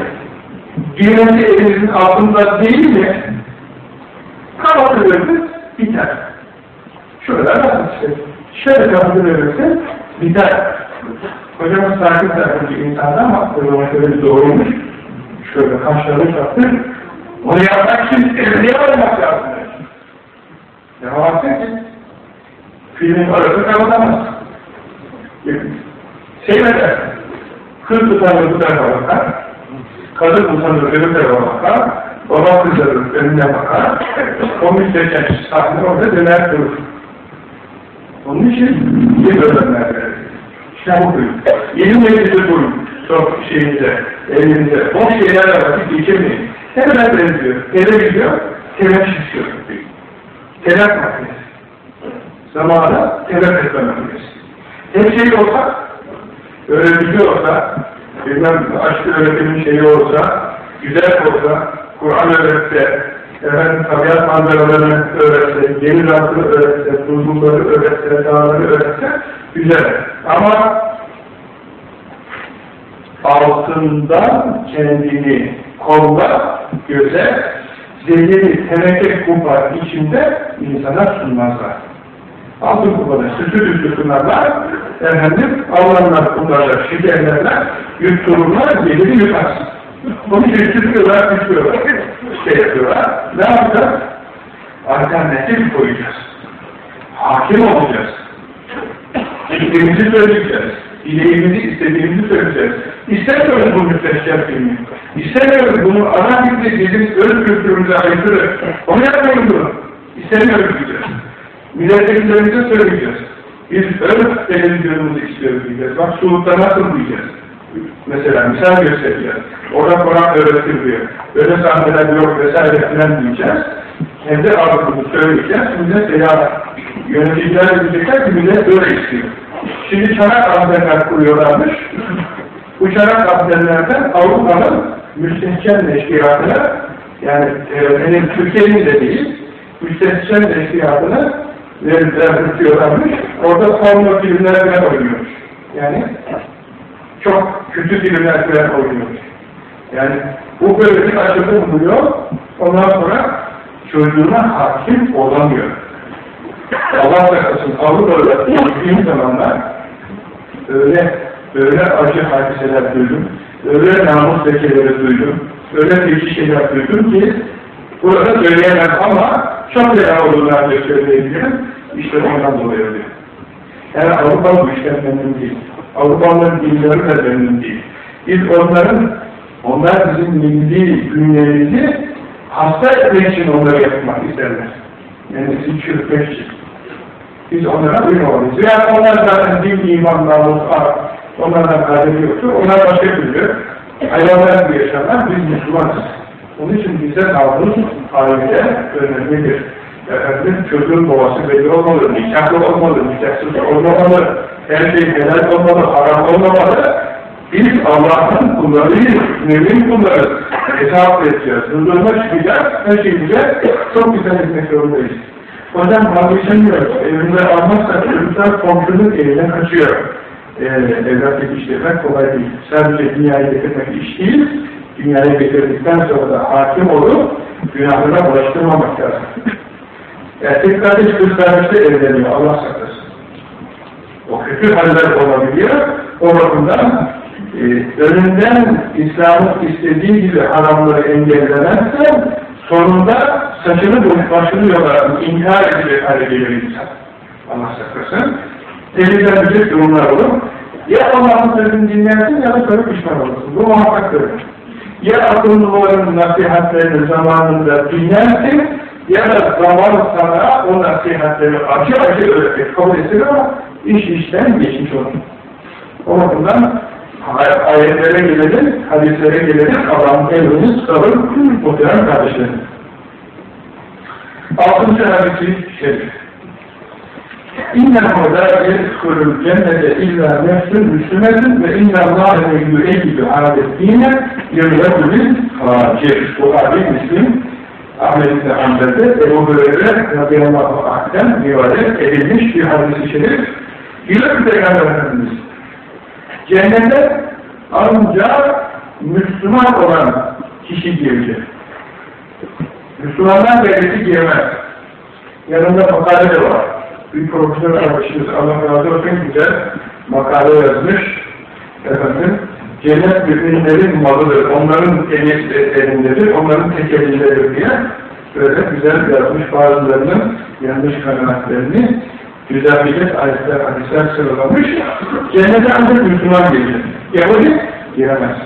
düğmesi elinizin altında değil mi kapatılırdı biter. Şurada da işte. Şöyle kapatılırdı biter. Hocamız sakin sakin bir insandı ama o zaman şöyle doğrulmuş şöyle kaşlarını çaktı onu yapmak için elini almak lazım yapamazsın ki filmin arası kapatamaz seyreder kız tutanır bu tarafa bakar. Kadın tutanır öbür tarafa bakar. Baba kızarır önüne bakar. O müstehcen sahne orada döner durur. Onun için bir öğrenler verir işte bu kuyum yeni meclisi kurun çok şeyinize elinize boş şeylerle vakit geçirmeyin hemen benziyor? Televizyon telef şişiyor telef makinesi zamanda telef etme makinesi hep şey olsa öğretici olsa bilmem aşk öğretimin şeyi olsa güzel olsa Kur'an öğretse efendim tabiat manzaralarını öğretse, deniz altını öğretse, tuzlukları öğretse, dağları öğretse güzel. Ama altından kendini kolla, göze, zehiri teneke kupar içinde insana sunmazlar. Altın kupada sütü üstü sunarlar, efendim avlanlar, bunlarla şekerlerler, yuttururlar, zehiri yutarsın. Onun için tutuyorlar, tutuyorlar, şey yapıyorlar. Ne yapacağız? Alternatif koyacağız. Hakim olacağız. İstediğimizi söyleyeceğiz. Dileğimizi, istediğimizi söyleyeceğiz. İstemiyoruz bu müsteşker filmi. İstemiyoruz bunu ana dilde bizim öz kültürümüze aykırı. Onu yapmayın bunu. İstemiyoruz diyeceğiz. Milletvekillerimize söyleyeceğiz. Biz öz televizyonumuzu istiyoruz diyeceğiz. Bak Suud'da nasıl diyeceğiz. Mesela misal göstereceğiz. Orada Kur'an öğretiliyor. Böyle sahneler yok vesaire filan diyeceğiz. Kendi ağzımızı söyleyeceğiz. Millet veya yöneticiler diyecekler ki millet böyle istiyor. Şimdi çanak antenler kuruyorlarmış. Bu çanak antenlerden Avrupa'nın müstehcen neşriyatına yani e, Türkiye'nin de değil müstehcen neşriyatına veriliyorlarmış. Orada porno filmler falan oynuyormuş. Yani çok kötü filmler falan oynuyormuş. Yani bu böyle bir açıklık buluyor. Ondan sonra çocuğuna hakim olamıyor. Allah saklasın Avrupa'da gittiğim zamanlar öyle öyle acı hadiseler duydum, öyle namus lekeleri duydum, öyle feci şeyler duydum ki burada söyleyemem ama çok fena olduğunu söyleyebilirim. İşte ondan dolayı öyle. Yani Avrupa bu işten memnun değil. Avrupalıların dinleri de memnun değil. Biz onların, onlar bizim milli günlerimizi hasta etmek için onları yapmak isterler. Yani bizi çürütmek için. Biz onlara uyum olmalıyız. Veya onlar zaten din, iman, namus, ar, onlardan kaderi yoktur. Onlar başka türlü hayvanlar gibi yaşarlar. Biz Müslümanız. Onun için bize namus, aile önemlidir. Efendim, çocuğun babası belli olmalı, nikahlı olmalı, nikahsız olmamalı, her şey helal olmalı, haram olmamalı. Biz Allah'ın kullarıyız, mümin kullarız. Hesap edeceğiz, huzuruna çıkacağız, her şeyimize çok güzel etmek zorundayız. Hocam vazgeçemiyoruz. Evinde almazsak çocuklar komşunun eline kaçıyor. Ee, evlat yetiştirmek kolay değil. Sadece dünyaya getirmek iş değil, dünyaya getirdikten sonra da hakim olup günahına bulaştırmamak lazım. Erkek kardeş kız kardeşle evleniyor, Allah saklasın. O kötü haller olabiliyor, o bakımdan e, önünden İslam'ın istediği gibi haramları engellemezse sonunda saçını başını yola inkar edecek hale gelir insan. Allah saklasın. Temizlenecek durumlar olur. Ya Allah'ın sözünü dinlersin ya da sonra pişman olursun. Bu muhakkaktır. Ya akıllıların nasihatlerini zamanında dinlersin ya da zaman sana o nasihatleri acı acı öğretmek kabul etsin ama iş işten geçmiş olur. O bakımdan ayetlere gelelim, hadislere gelelim, Allah'ın emrini sıkalım muhterem kardeşlerim. Altıncı hadisi şerif. İnnehu la yedkulul cennete illa nefsün müslümetün ve inna Allah'e yü'eyyidü adettiğine yürüyebiliriz facir. Bu hadis Müslim Ahmet İbni Hanbel'de Ebu Hüreyre radıyallahu anh'ten rivayet edilmiş bir hadis-i şerif. Ki Peygamber Efendimiz cennete ancak Müslüman olan kişi girecek. Müslümanlar devleti girmez. Yanında makale de var. Bir profesör arkadaşımız Allah razı olsun güzel makale yazmış. Efendim, cennet müminlerin malıdır, onların elindedir, onların tek elindedir diye böyle güzel yazmış bazılarının yanlış kanaatlerini güzel bir ayetler, hadisler sıralamış. Cennete ancak Müslüman gelir. Yahudi giremez.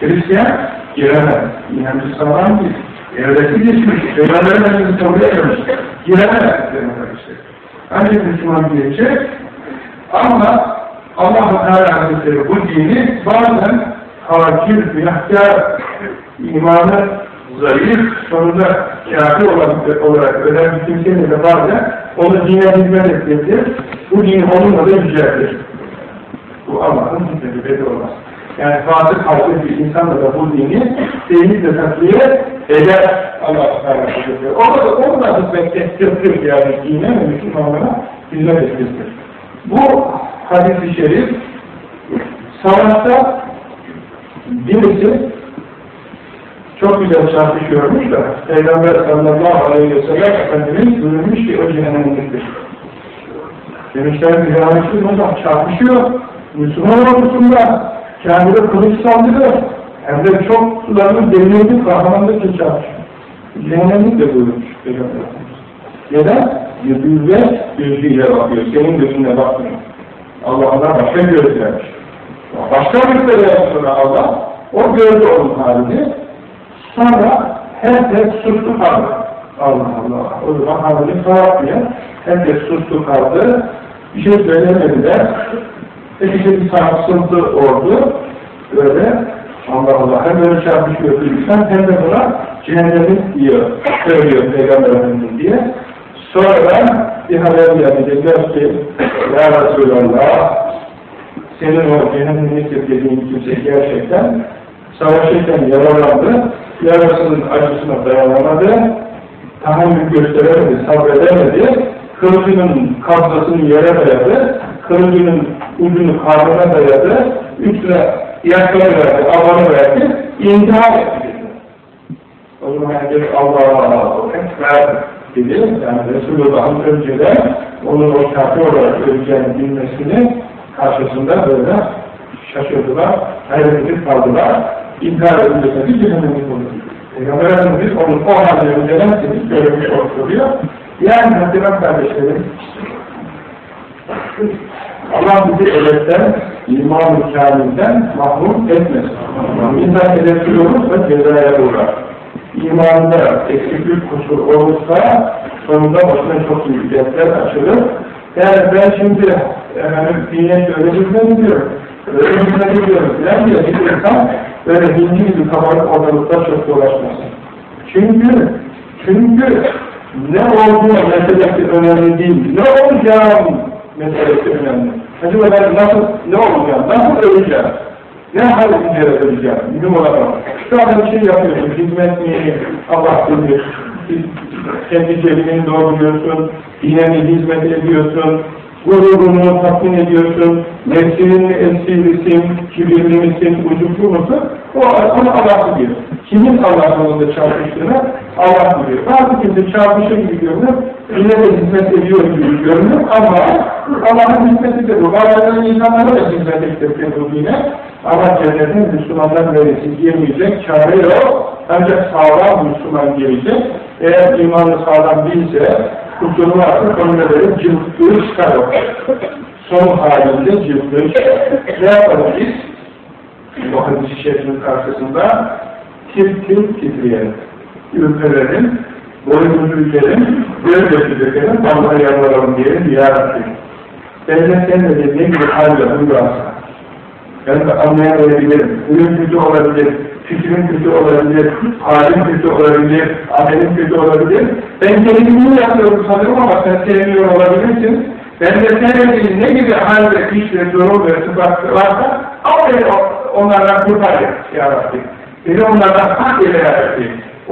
Hristiyan giremez. İnancı sağlam değil. Evleti geçmiş. Peygamber Efendimiz'i kabul etmemiş. Giremez. Işte. Ancak Müslüman diyecek. Ama Allah-u Teala Hazretleri bu dini bazen hakir, günahkar, imanı zayıf, sonunda kafir olarak, olarak ölen bir kimsenin de bazen onu dine hizmet ettirdi. Bu din onunla da yüceltir. Bu Allah'ın hizmeti belli olmaz. Yani fasık halkı bir insanla da bu dini seyirle takviye eder Allah-u Teala Hazretleri. O da onu da hizmet ettirtir yani dine ve Müslümanlara hizmet ettirtir. Bu hadis-i şerif savaşta birisi çok güzel çarpışıyormuş da Peygamber sallallahu aleyhi ve sellem Efendimiz buyurmuş ki o cehennemliktir. Demişler bir yanlışlık hocam çarpışıyor. Müslüman ordusunda kendine kılıç saldırıyor. Hem de çok sularını devirdi kahramanlıkla çarpışıyor. Cehennemlik de buyurmuş Peygamber. Neden? Yüzüyle gözüyle bakıyor. Senin gözünle bakmıyor. Allah ona başka göz vermiş. Başka bir sonra Allah o gördü onun halini. Sonra herkes sustu kaldı. Allah Allah. O zaman halini tuhaf diye herkes sustu kaldı. Bir şey söylemediler. Peki bir sarsıntı oldu. Böyle Allah Allah hem böyle çarpışıyor insan hem de buna cehennemi diyor, söylüyor Peygamber Efendimiz diye. Sonra bir haber geldi, dediler ki, Ya Resulallah, senin o cehennemlik dediğin kimse gerçekten savaşırken yaralandı, yarasının acısına dayanamadı, tahammül gösteremedi, sabredemedi, kılıcının kabzasını yere dayadı, kılıcının ucunu karnına dayadı, üstüne yakları verdi, alanı verdi, intihar etti. O zaman herkes Allah'a ekber dedi. Yani Resulullah'ın önceden onun o kafir olarak öleceğini bilmesini karşısında böyle şaşırdılar, hayret edip kaldılar. İntihar edilmesine bir cehennemlik olur. Peygamber Efendimiz onun o halde önceden seni görmüş oluyor. Yani muhtemelen kardeşlerim, Allah bizi ebedden, iman-ı kamilden mahrum etmesin. İnsan edepsiz olursa cezaya uğrar. İmanında eksiklik kusur olursa sonunda başına çok büyük dertler açılır. Yani ben şimdi efendim dine öyle bilmem diyorum, öyle bilmem diyorum filan diye bir insan böyle hindi gibi kabarık ortalıkta çok dolaşmasın. Çünkü, çünkü ne olduğu meselesi önemli değil, ne olacağım meselesi önemli. Acaba ben nasıl, ne olacağım, nasıl öleceğim, ne hal üzere öleceğim, mühim olarak. Şu anda bir şey yapıyorsun, hizmet niyeti, Allah bilir, kendi cebini dolduruyorsun, dinine hizmet ediyorsun, gururunu tatmin ediyorsun, nefsinin mi esirisin, kibirli misin, ucuklu musun? O onu Allah bilir. Kimin Allah yolunda çarpıştığını Allah bilir. Bazı kimse çarpışır gibi görünür, yine de hizmet ediyor gibi görünür ama Allah'ın hizmeti de bu. Bazen insanlara da hizmet ettirdi bu dine. Ama cennetin Müslümanlar neresi girmeyecek, çare yok. Ancak sağlam Müslüman gelecek. Eğer imanı sağlam değilse, kurtulumu varsa konuyla böyle cıvıklığı çıkar o. Son halinde cıvıklığı çıkar. Ne yapalım biz? O hadis-i karşısında tir tir titreyelim. Ürperelim, boynumuzu bükelim, gözyaşı dökelim, Allah'a yalvaralım diyelim, Ya Rabbi. Benden dediğin gibi halde uygulansa. Ben de anlayamayabilirim. Uyum kötü olabilir, fikrim kötü olabilir, halim kötü olabilir, amelim kötü olabilir. Ben kendimi yapıyorum sanırım ama sen sevmiyor olabilirsin. Ben de sevmediğin ne gibi halde, iş ve durum ve sıfatı varsa beni onlardan kurtar ya Rabbi. Beni onlardan hak eyle ya.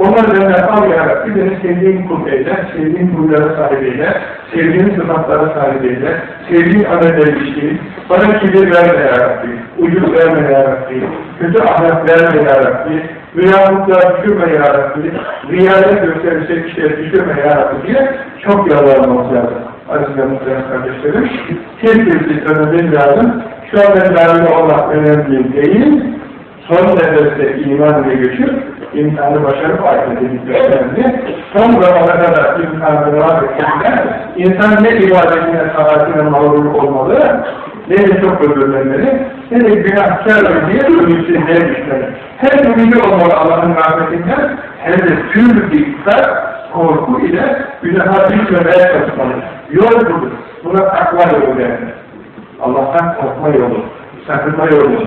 Onlar benden al ya Rabbi, beni sevdiğin kul eyle, sevdiğin kullara sahip eyle, sevdiğin sıfatlara sahip eyle, sevdiğin amelleri işleyin. Bana kibir verme ya Rabbi, ucuz verme ya Rabbi, kötü ahlak verme ya Rabbi, rüyalıklar düşürme ya Rabbi, riyaya gösterecek işleri düşürme ya diye çok yalvarmamız lazım. Aziz ve muhterem kardeşlerim, tek bir sistemimiz lazım. Şu an ben daimi olmak önemli değil, son nefeste iman ile göçüp, imtihanı başarıp ahirete gitmek önemli. Son zamana kadar imtihanı devam ettiğinde, insan ne ibadetine, saatine mağrur olmalı, ne de çok öldürülmeli, ne de günahkar diye ümitsizliğe düşmeli. Her ümidi olmalı Allah'ın rahmetinden, hem de tüm dikkat, korku ile günaha düşmemeye çalışmalı. Yol budur. Buna takma yolu derler. Allah'tan korkma yolu, sakınma yolu.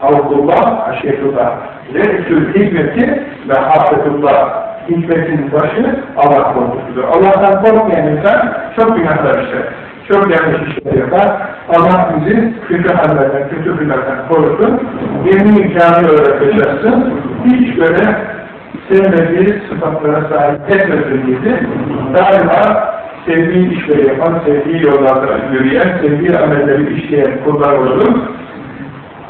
Havkullah, aşketullah. Re'sül hikmeti ve hafetullah. Hikmetin başı Allah korkusudur. Allah'tan korkmayan insan çok günahlar işler. Çok yanlış işler yapar. Allah bizi kötü hallerden, kötü huylardan korusun. Yemin imkanı olarak yaşasın. Hiç böyle sevmediği sıfatlara sahip etmesin diye daima sevdiği işleri yapan, sevdiği yollarda yürüyen, sevdiği amelleri işleyen kullar olalım.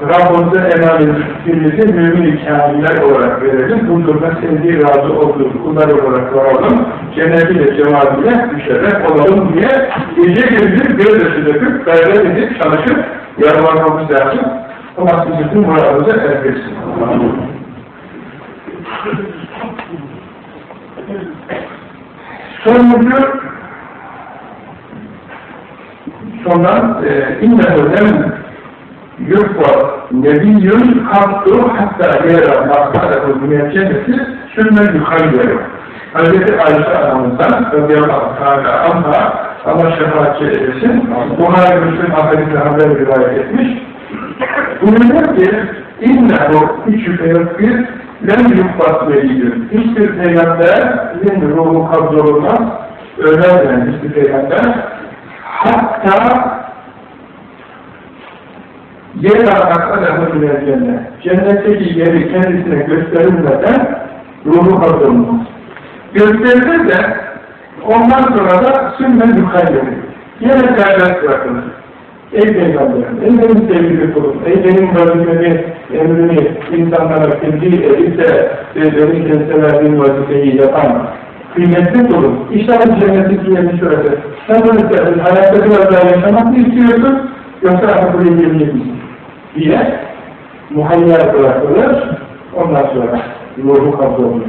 Rabbimize emanetimizi mümin-i kamiller olarak verelim. Bunlardan sevdiği, razı olduğu kullar olarak varalım. Cennetiyle, cemaliyle müşerref olalım diye gece gündüz gözyaşı döküp, gayret edip, çalışıp yararlanmamız lazım. Allah bizi tüm muradımıza erdirsin. Sonuncu sondan innehu lem yurfa nebiyyün kaptu hatta yera makkadahu müneccenneti sümme yuhayyere Hazreti Ayşe anamızdan radıyallahu teala anha Allah şefaatçi eylesin. Buhari Müslüm Ahmet'in haber rivayet etmiş. Buyuruyor ki innehu hiç şüphe yok ki lem yufbat veliyün hiçbir peygamberin ruhu kabzolunmaz ölen hiçbir peygamber. Hatta yer akadahı bile cennet. Cennetteki yeri kendisine gösterilmeden ruhu kaldırılmaz. Gösterilir de ondan sonra da sünnen yukarıdır. Yine serbest bırakılır. Ey Peygamberim, ey benim sevgili kulum, ey benim vazifemi, emrimi insanlara tebliğ edip de benim kendisine verdiğim vazifeyi yapan kıymetli kulum, İnşallah cennetin yerini şurası. Sen böyle hayatta biraz daha yaşamak mı istiyorsun, yoksa artık buraya gelmeyecek? Diye muhayyer bırakılır, ondan sonra ruhu kabzolunur.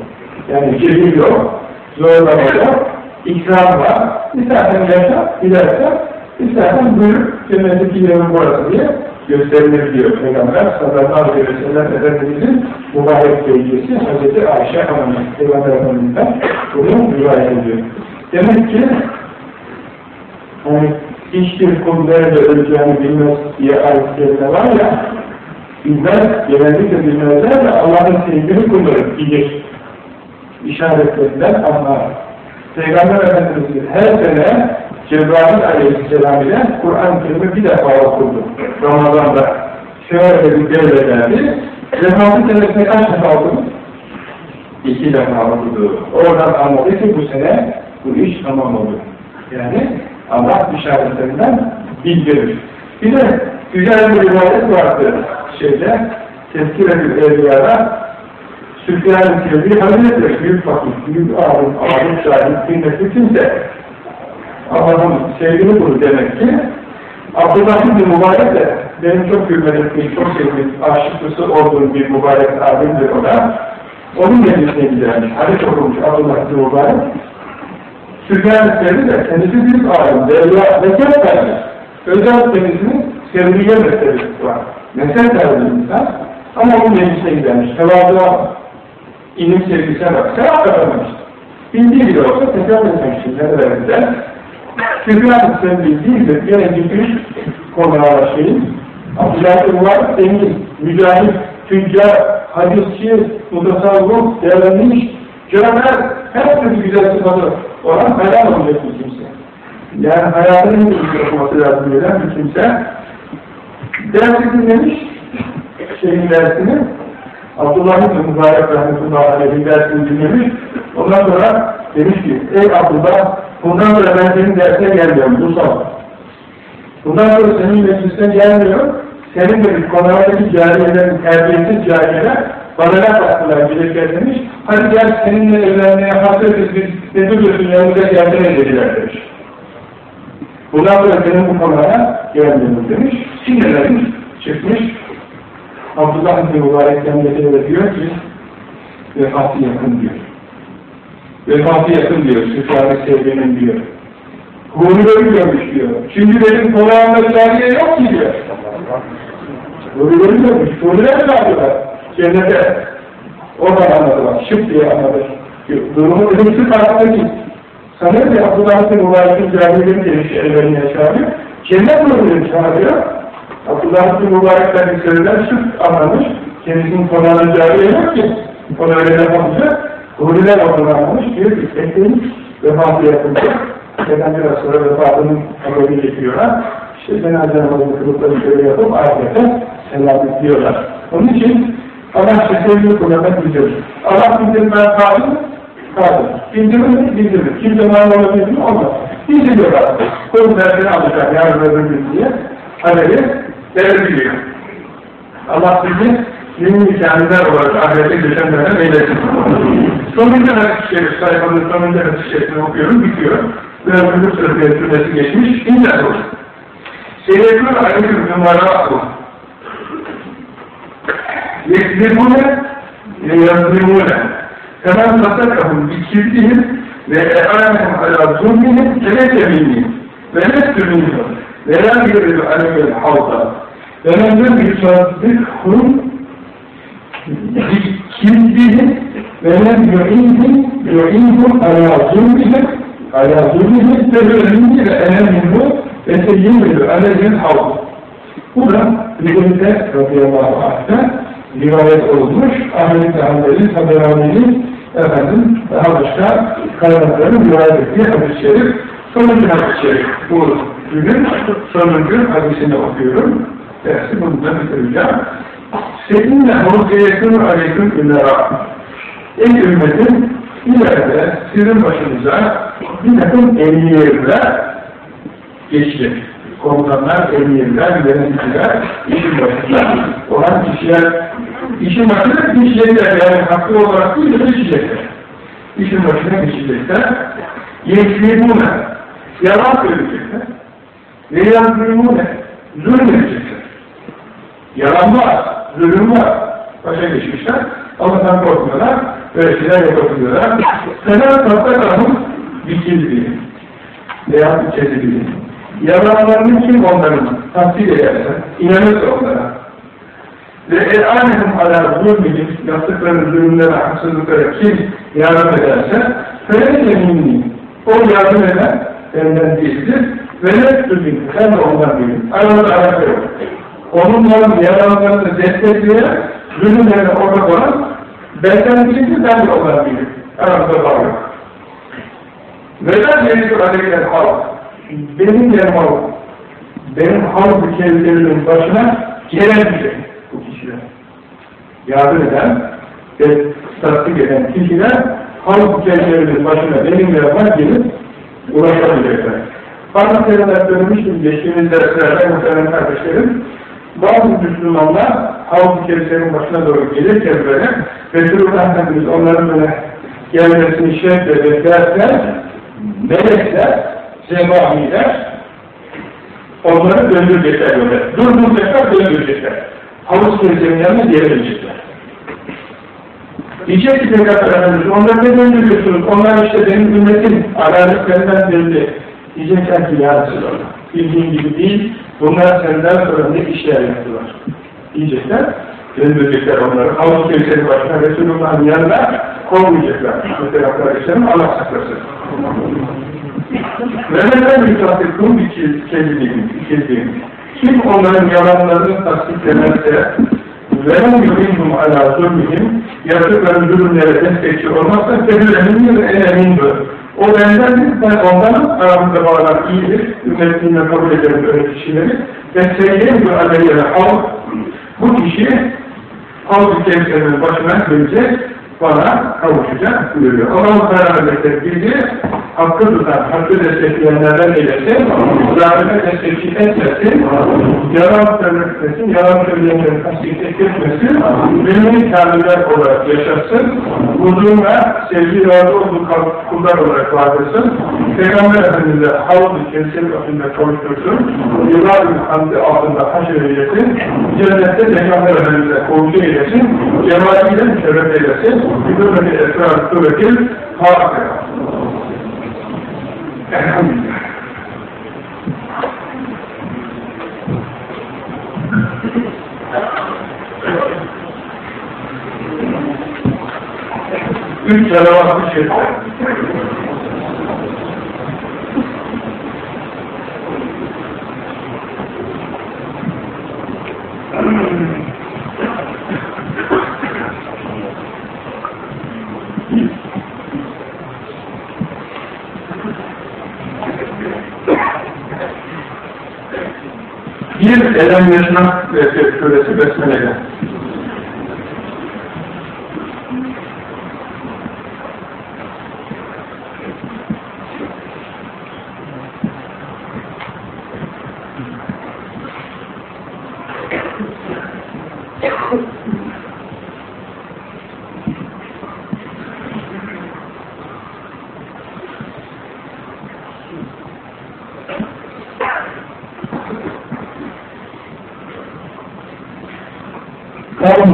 Yani cebir yok, zorlama yok, ikram var, istersen yaşa, dilersen, istersen buyur, cennetteki yerin burası diye gösterilir diyor Peygamber sallallahu aleyhi ve sellem Efendimizin mübarek teyzesi Hazreti Ayşe Hanım'ın Peygamber Efendimiz'den bunu rivayet ediyor. Demek ki hani hiçbir kul nerede öleceğini bilmez diye ayet var ya bilmez, genellikle bilmezler de Allah'ın sevgili kulları bilir. İşaretlerinden anlar. Peygamber Efendimiz her sene Cebrail Aleyhisselam ile Kur'an-ı bir defa okurdu. Ramazan'da. Şöyle bir devrelerdi. Cebrail senesine kaç defa okudu? İki defa okudu. Oradan anladı ki bu sene bu iş tamam oldu. Yani Allah işaretlerinden bildirir. Bir de güzel bir rivayet vardı şeyde, Tezkire-ül Evliya'da Süfyan-ı Tevzi Hazretleri büyük fakir, büyük ağır, ağır şahit, kıymetli kimse Allah'ın sevgili kulu demek ki Abdullah bin Mübarek de benim çok hürmet ettiğim, çok sevdiğim, aşıklısı olduğum bir mübarek abimdir o da. Onun meclisine gidermiş, hadis okumuş Abdullah bin Mübarek. Süfyan Sevri de kendisi büyük alim, devya, mezhep terbiye. Özel temizliğin sevriye meselesi var. Mezhep terbiye insan. Ama o meclise gidermiş, tevazuğa ilim sevgisine bak, sevap kazanmış. Bildiği bile olsa tekrar etmek için nerelerinde Sevri değil de gene gitmiş konuğa şeyin. Abdülhakim var, zengin, mücahit, tüccar, hadisçi, mutasavvuf, değerlenmiş, cömert, her türlü güzel sıfatı olan hayal olacak bir kimse. Yani hayatının bir okuması lazım gelen bir kimse. Dersi dinlemiş, şeyin dersini, Abdullah İbn Mübarek Rahmetullahi Aleyh'in dersini dinlemiş, ondan sonra demiş ki, ey Abdullah, bundan sonra ben senin dersine gelmiyorum, bu sabah. Bundan sonra senin meclisine gelmiyor, senin de konağındaki cariyelerin, terbiyesiz cariyeler bana ne taktılar, bilirler demiş. Hadi gel seninle evlenmeye hazırız, biz ne duruyorsun yanımıza yardım edeceğiz demiş. Bundan sonra senin bu konağa gelmiyorum demiş. Sinirlenmiş, çıkmış. Abdullah bin Mübarek'ten getiriyor diyor ki, vefatı yakın diyor. Vefatı yakın diyor, Süfyan-ı Sevgi'nin diyor. Hurileri görmüş diyor. Çünkü benim konağımda cariye yok ki diyor. Hurileri görmüş. Huriler çağırıyorlar. Cennete. Oradan anladılar. Şıp diye anladı. Durumu ölümsüz hakkında ki sanırım ki Abdullah bin Mübarek'in cariyeleri demiş ellerini çağırıyor. Cennet hurileri çağırıyor. Abdullah bin Mübarek'ten bir sözler şıp anlamış. Kendisinin konağında cariye yok ki. Onu öyle yapınca Huriler onu anlamış. Diyor ki bekleyin. Vefatı neden biraz sonra vefatının haberini getiriyorlar. İşte cenaze namazını kılıkları şöyle yapıp ahirete selam diyorlar. Onun için Allah şefeğini kullanmak bildirir. Allah bildirmez kaldı, kaldı. Bildirir mi? Bildirir. Kimse mal olabilir mi? Olmaz. Bildiriyorlar. Kul dersini alacak yarın öbür gün diye haberi verebiliyor. Allah bizi mümin kâniler olarak ahirete geçenlerden eylesin. Sonuncu hadis-i şerif sayfanın sonuncu hadis-i şerifini okuyorum, bitiyor. Öbür sözlerin cümlesi geçmiş, ince olur. Seyyekûn aleyküm numarâhu. Yekzibûne ve yazlimûne. Hemen tasakahum bikildihim ve e'âmehum alâ zulmihim kelekemînî. Ve nestümînî. Ve lâ yürüdü aleykel havda. Ve men lüm yusaddihum bikildihim ve lem yu'inhum yu'inhum alâ zulmihim alâ zulmihim tebürünni ve enemminhu ve seyyimlü aleyhil da rivayet olmuş. Ahmet Hanbel'in, Taberani'nin efendim daha başka kaynakların rivayet ettiği hadis-i şerif. Sonuncu hadis-i şerif. Bu günün sonuncu hadisini okuyorum. Dersi bundan bitireceğim. Seninle hurriyetun aleyküm illera. Ey ümmetin ileride sizin başınıza bir takım emniyetler geçecek. Komutanlar, emirler, yöneticiler, işin başında olan kişiler, işin başına geçecekler, yani haklı olarak değil de geçecekler. İşin başına geçecekler, yeklimune, yalan söyleyecekler, ve yazlimune, zulmedecekler. Yalan var, zulüm var, başa geçmişler, Allah'tan korkmuyorlar, böyle şeyler yapabiliyorlar. Selam tahtalarımız dikildi veya içerildi. Yalanlarını kim onların tahsil ederse, inanırsa onlara ve el-alehum ala zulmihim yaptıkları zulümlere, haksızlıklara kim yardım ederse fele minni o yardım eden benden değildir ve zulmihim ben de ondan değilim. Aramızda alaka yok. Onunla yalanlarını destekleyen zulümlerine ortak olan benden değildir, ben de ondan değilim. Aramızda bağ yok. Neden yeridir aleyhler halk? Benim yanıma benim halk ülkelerimin başına gelemeyecek bu kişiler. Yardım eden ve tasdik eden kişiler halk ülkelerinin başına benim yanıma gelip ulaşamayacaklar. Bazı seneler söylemiştim geçtiğimiz derslerde muhtemelen kardeşlerim bazı Müslümanlar halk ülkelerinin başına doğru gelirken böyle Resulullah Efendimiz onların böyle gelmesini şevkle beklerken melekler zebaniler onları döndürecekler böyle. Durduracaklar, döndürecekler. Havuz yanına geri dönecekler. Diyecek ki Peygamber Efendimiz, onları ne döndürüyorsunuz? Onlar işte benim ümmetim, adaletlerinden belli. Diyecekler ki ya Resulallah, bildiğin gibi değil, bunlar senden sonra ne işler yaptılar? Diyecekler, döndürecekler onları. Havuz Kevseri başına Resulullah'ın yanına kovmayacaklar. Mesela kardeşlerim Allah saklasın. Ve neden müsafikun bir kelimeyim, kelimeyim. Kim onların yalanlarını tasdiklemezse وَلَمْ يُرِنْهُمْ عَلَى ظُلْمِهِمْ Yaptıkları zulümlere destekçi olmazsa فَهُلَمِنْ اَلَمِنْهُ O benden, ben ondan aramızda bağlar iyidir, ümmetliğine kabul ederim öyle kişileri. Ve seyyem bu aleyhine halk, bu kişi halk-ı kevserin başına gelecek, bana kavuşacak buyuruyor. Allah-u Teala Hazretleri bizi hakkı tutan, hakkı destekleyenlerden eylesin, zalime destekçi etmesin, yalan söyletmesin, yalan söyleyenleri tasdik etmesin, mümin kamiller olarak yaşasın, huzurla sevgi razı olduğu kullar olarak vardırsın, Peygamber Efendimiz'e havlu kevser başında kavuştursun, yıllar hamdi altında haşr eylesin, cennette Peygamber Efendimiz'e kavuşu eylesin, cemaliyle müşerref eylesin, hürmeti esrar suretil Fatiha. Elhamdülillah. Üç salavat-ı şerife. Bir elem yaşnak suresi besmeleyle.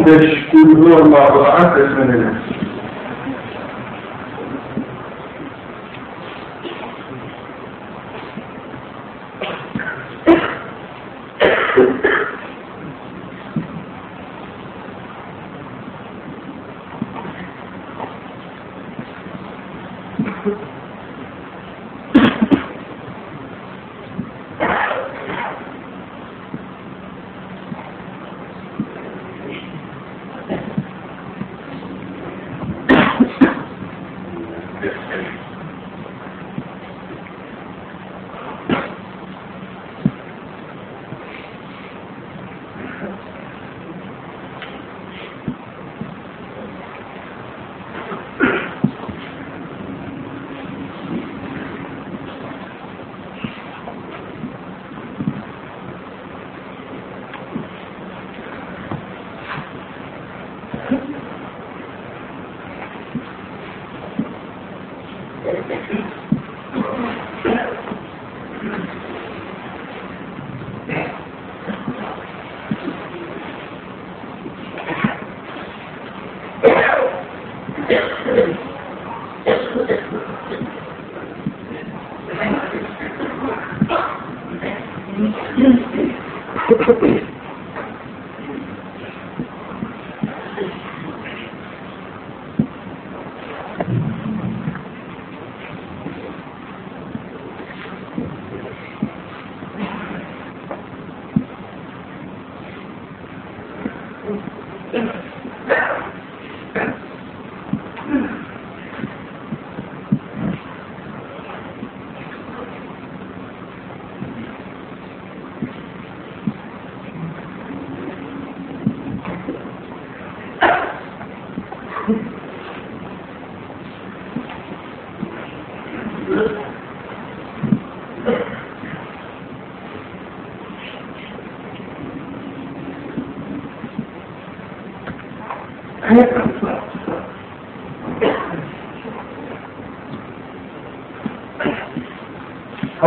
On beş kulhu Allahu ahad besmeleyle.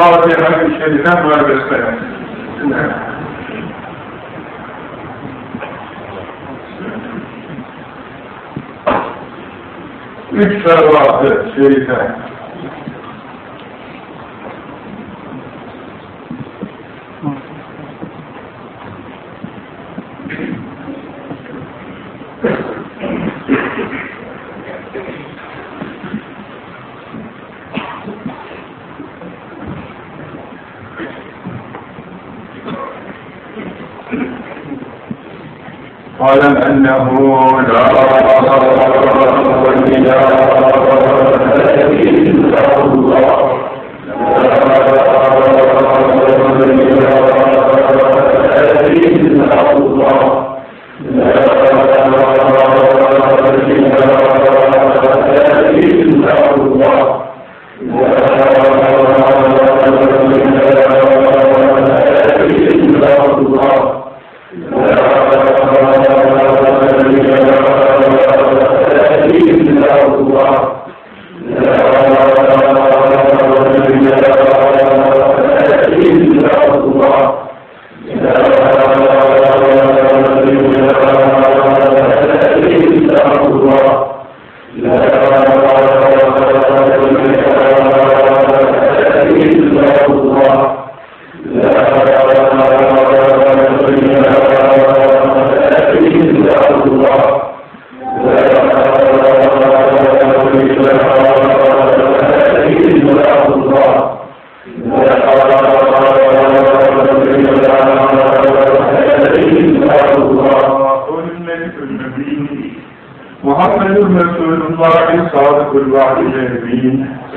Fatiha-i Şerif'e besmele. üç fervatı şerife. واعلم انه لا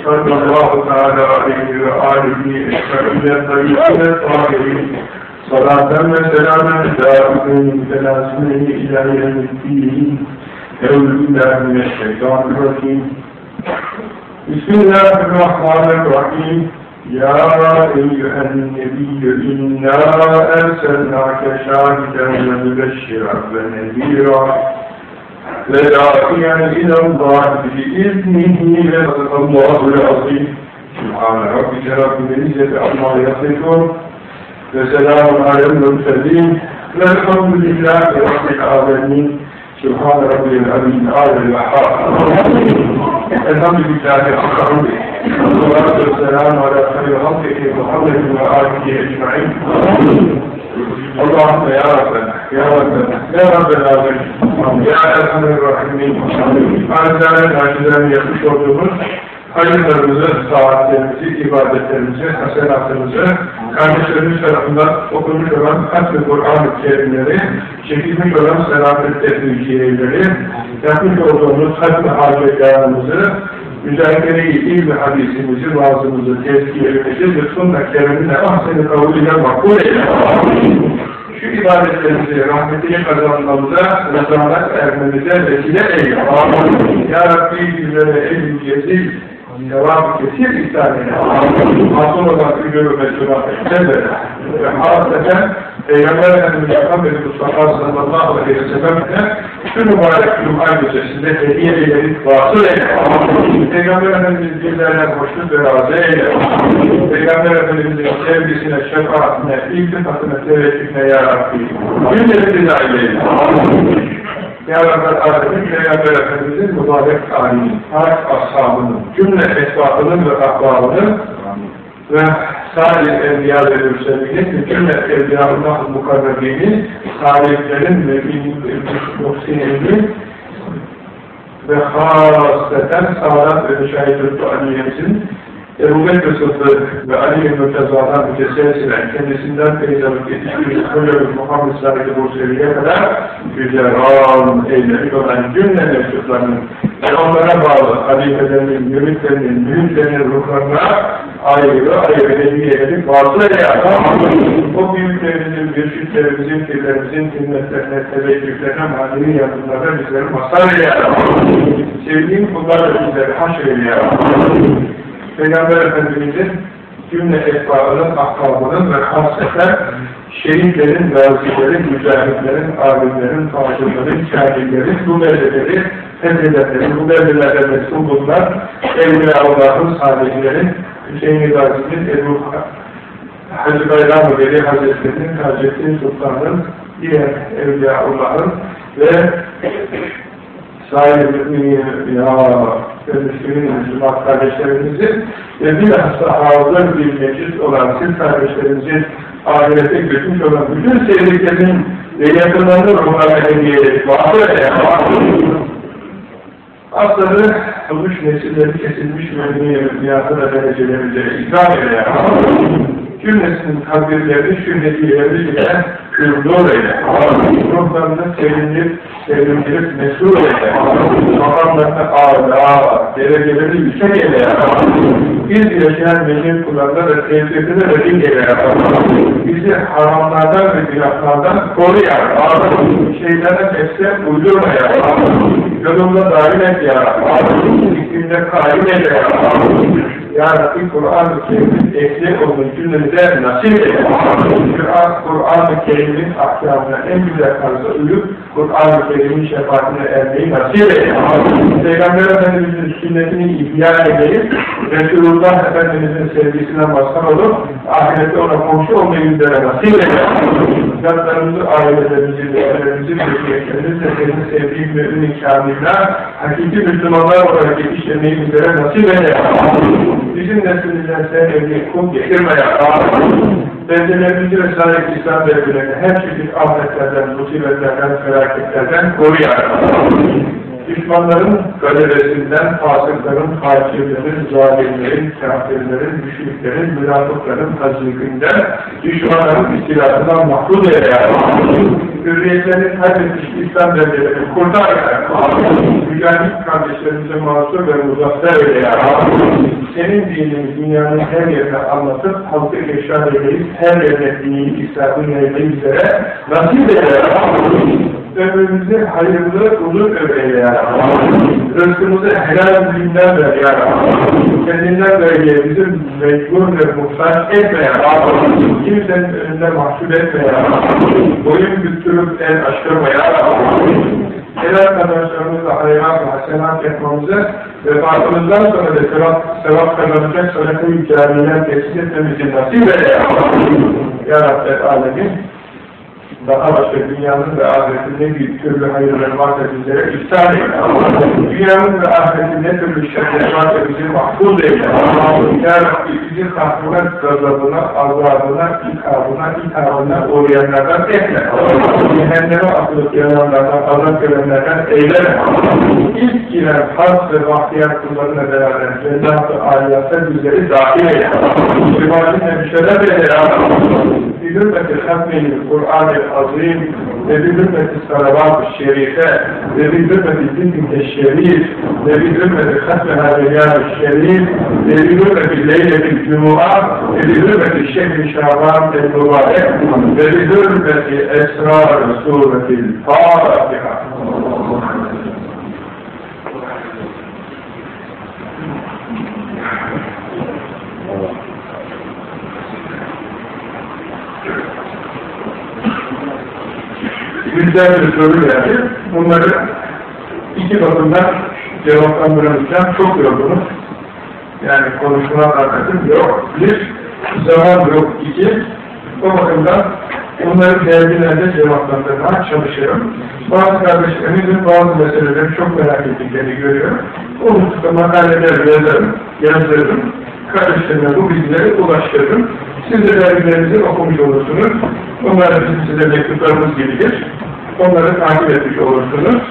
صلى الله تعالى عليه وآله اجمعين الطيبين الطاهرين صلاة وسلاما دائمين متلازمين إلى يوم الدين. أعوذ بالله من الشيطان الرجيم. بسم الله الرحمن الرحيم. يا أيها النبي إنا أرسلناك شاهدا ومبشرا ونذيرا. وداعيا إلى الله بإذنه الله العظيم. سبحان ربك رب العزة عما يصفون. وسلام على المرسلين. والحمد لله رب العالمين. سبحان ربي العظيم. العالم الوهاب. الحمد لله رب والصلاة والسلام على خير خلقه محمد وآله أجمعين. اللهم يا ربنا يا ربنا يا رب العالمين يا ارحم الراحمين Azizlerle karşıdan yapmış olduğumuz hayırlarımızı, saatlerimizi, ibadetlerimizi, hasenatımızı, kardeşlerimiz tarafından okunmuş olan Hakkı Kur'an-ı Kerimleri, çekilmiş olan selamet tedbirciyeleri, yapmış olduğumuz Hakkı Hacetlerimizi, müzakere-i ilmi hadisimizi, vaazımızı, tezkiyemizi, lütfunla keremine ahsen-i kavliyle makbul eyle. Şu ibadetlerimizi rahmetine kazanmamıza, rızanak ermemize vesile eyle. Ya Rabbi bizlere el-i cezil, sevap kesir ihsan eyle. Masum olan ülü ve sünnetler ve hasreten Peygamber Efendimiz Muhammed Mustafa sallallahu aleyhi ve sellem'e şu mübarek Cuma gecesinde hediye eyledik, vasıl eyle. Peygamber Efendimiz bizlerine hoşnut ve razı eyle. Peygamber Efendimiz'in sevgisine, şefaatine, iltifatına, teveccühüne ya Rabbi. Cümlemizi dahil eyle. Ya Rabbi Alemin Peygamber Efendimiz'in mübarek alimin, hak ashabının, cümle esbabının ve ahbabının ve salih evliya ve mürselinin, cümle evliyaullah mukarrabinin, salihlerin ve muhsininin ve hasreten sağlam ve müşahidül aliyemizin Ebu Bekir Sıddık ve Ali bin Mürteza'dan mütesselsilen kendisinden peygamber yetişmiş Hocam Muhammed Said Bursevi'ye kadar güzeran eylemiş olan cümle mevcutlarının ve onlara bağlı halifelerin, müritlerinin, büyüklerinin ruhlarına ayrı ayrı hediye edip vasıl. O büyüklerimizin, mürşitlerimizin, pirlerimizin himmetlerine, teveccühlerine, manevi yardımlarına bizleri mazhar eyle. Sevdiğim kullarla bizleri haşr eyle. Peygamber Efendimiz'in cümle etbaının, ahbabının ve hasreten şehitlerin, gazilerin, mücahitlerin, alimlerin, fazılların, kâhillerin, bu beldeleri, fethederlerin, bu beldelerden mesul bulunan Evliya Allah'ın salihlerin, Hüseyin-i Gazi'nin, Ebu Hacı Bayram-ı Veli Hazretleri'nin, Hazreti Sultan'ın, diğer Evliya Allah'ın ve sahibini ya Müslümin Müslüman kardeşlerimizin ve bilhassa hazır bir meclis olan siz kardeşlerimizin ahirete götürmüş olan bütün sevdiklerinin ve yakınlarını ruhlarına hediye edip vaatı ya Asları olmuş nesilleri kesilmiş müminlerin dünyasına derecelerinde ikram eyle ya Cümlesinin kabirlerini, sünnetiyeleri ile kırmızı eyle. Ruhlarını sevindir, sevindirip mesul eyle. Makamlarını ağırlığa, dereceleri yüksek eyle Biz yaşayan meclis kullarına da tevkifine redil eyle Bizi haramlardan ve günahlardan koru ya Şeytana nefse uydurma ya Yolunda dahil et ya Fikrinde kaim eyle ya Ya Rabbi Kur'an-ı Kerim'in ehli olduğu cümlemize nasip. Kur'an, Kur'an-ı Kerim'in ahkamına en güzel tarzda uyup Kur'an-ı Kerim'in şefaatine ermeyi nasip eyle. Peygamber Efendimiz'in sünnetini ihya edip Resulullah Efendimiz'in sevgisine mazhar olup ahirette ona komşu olmayı bizlere nasip eyle. Zatlarımızı, ailelerimizi, evlerimizi, mülkiyetlerimizi de senin sevdiğin mümin-i kamiller, hakiki Müslümanlar olarak yetiştirmeyi bizlere nasip eyle. Bizim neslimizden sen evliye kum getirme ya. Bendelerimizi ve sahip İslam devletlerine her çeşit afetlerden, musibetlerden, felaketlerden koru ya. Düşmanların galebesinden, fasıkların, fakirlerin, zalimlerin, kafirlerin, müşriklerin, münafıkların tazikinden, düşmanların istilasından mahfuz eyle ya. Hürriyetlerini kaybetmiş İslam devletlerini kurtar ya. Mücahit kardeşlerimize masum ve muzaffer eyle ya. Senin dinini dünyanın her yerine anlatıp, halkı eşar edeyip, her yerine dini, İslam'ın yaymayı üzere nasip eyle ya. Ömrümüzü hayırlı, uzun ömreyle ya Rızkımızı helal dinden ver ya Kendinden böyle bizim mecbur ve muhtaç etme ya Kimsenin önünde mahsul etme ya Boyun büktürüp el açtırma ya Helal kazançlarımızla hayran ve hasenat yapmamızı vefatımızdan sonra da sevap, sevap kazanacak sadaka-i cariyeler tesis etmemizi nasip eyle ya Ya Rabbi daha başka dünyanın ve ahiretin ne büyük türlü hayırları varsa bizlere ihsan eyle. Dünyanın ve ahiretin ne türlü şerleri varsa bizi mahfuz eyle. Ya Rabbi bizi kahrına, gazabına, azabına, ikabına, ikabına uğrayanlardan etme. Cehenneme atılıp yananlardan, azap görenlerden eyleme. İlk giren has ve bahtiyar kullarına beraber cennet-i aliyata bizleri dahil eyle. İbadetine müşerref eyle ya Rabbi. Bir hürmeti hatmeyi Kur'an-ı Azim ve bir hürmeti salavat-ı şerife ve bir hürmeti zikr-i şerif ve bir hürmeti hatme hadiyyat-ı şerif ve bir hürmeti leyle-i cumua ve bir hürmeti şehri şaban ve mübarek ve bir hürmeti esrar-ı suretil Fatiha. Yüzlerce soru geldi. Bunları iki bakımdan cevaplandırılırken çok yorgunuz. Yani konuşma takatim yok. Bir, zaman yok. İki, o bakımdan bunları dergilerde cevaplandırmaya çalışıyorum. Bazı kardeşlerimizin bazı meseleleri çok merak ettiklerini görüyorum. O hususta makaleler yazarım, yazarım. Kardeşlerime bu bilgileri ulaştırırım. Siz de dergilerinizi okumuş olursunuz. Bunlar size mektuplarımız gelir onları takip etmiş olursunuz.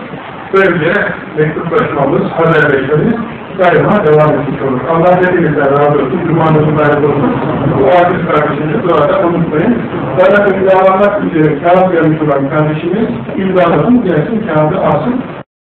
Böylece mektuplaşmamız, haberleşmemiz daima devam etmiş olur. Allah hepinizden razı olsun, Cuma'nızı razı olsun. Bu aziz kardeşimizi duada unutmayın. Bana imzalamak üzere kağıt gelmiş olan kardeşimiz imzalasın, gelsin kağıdı alsın.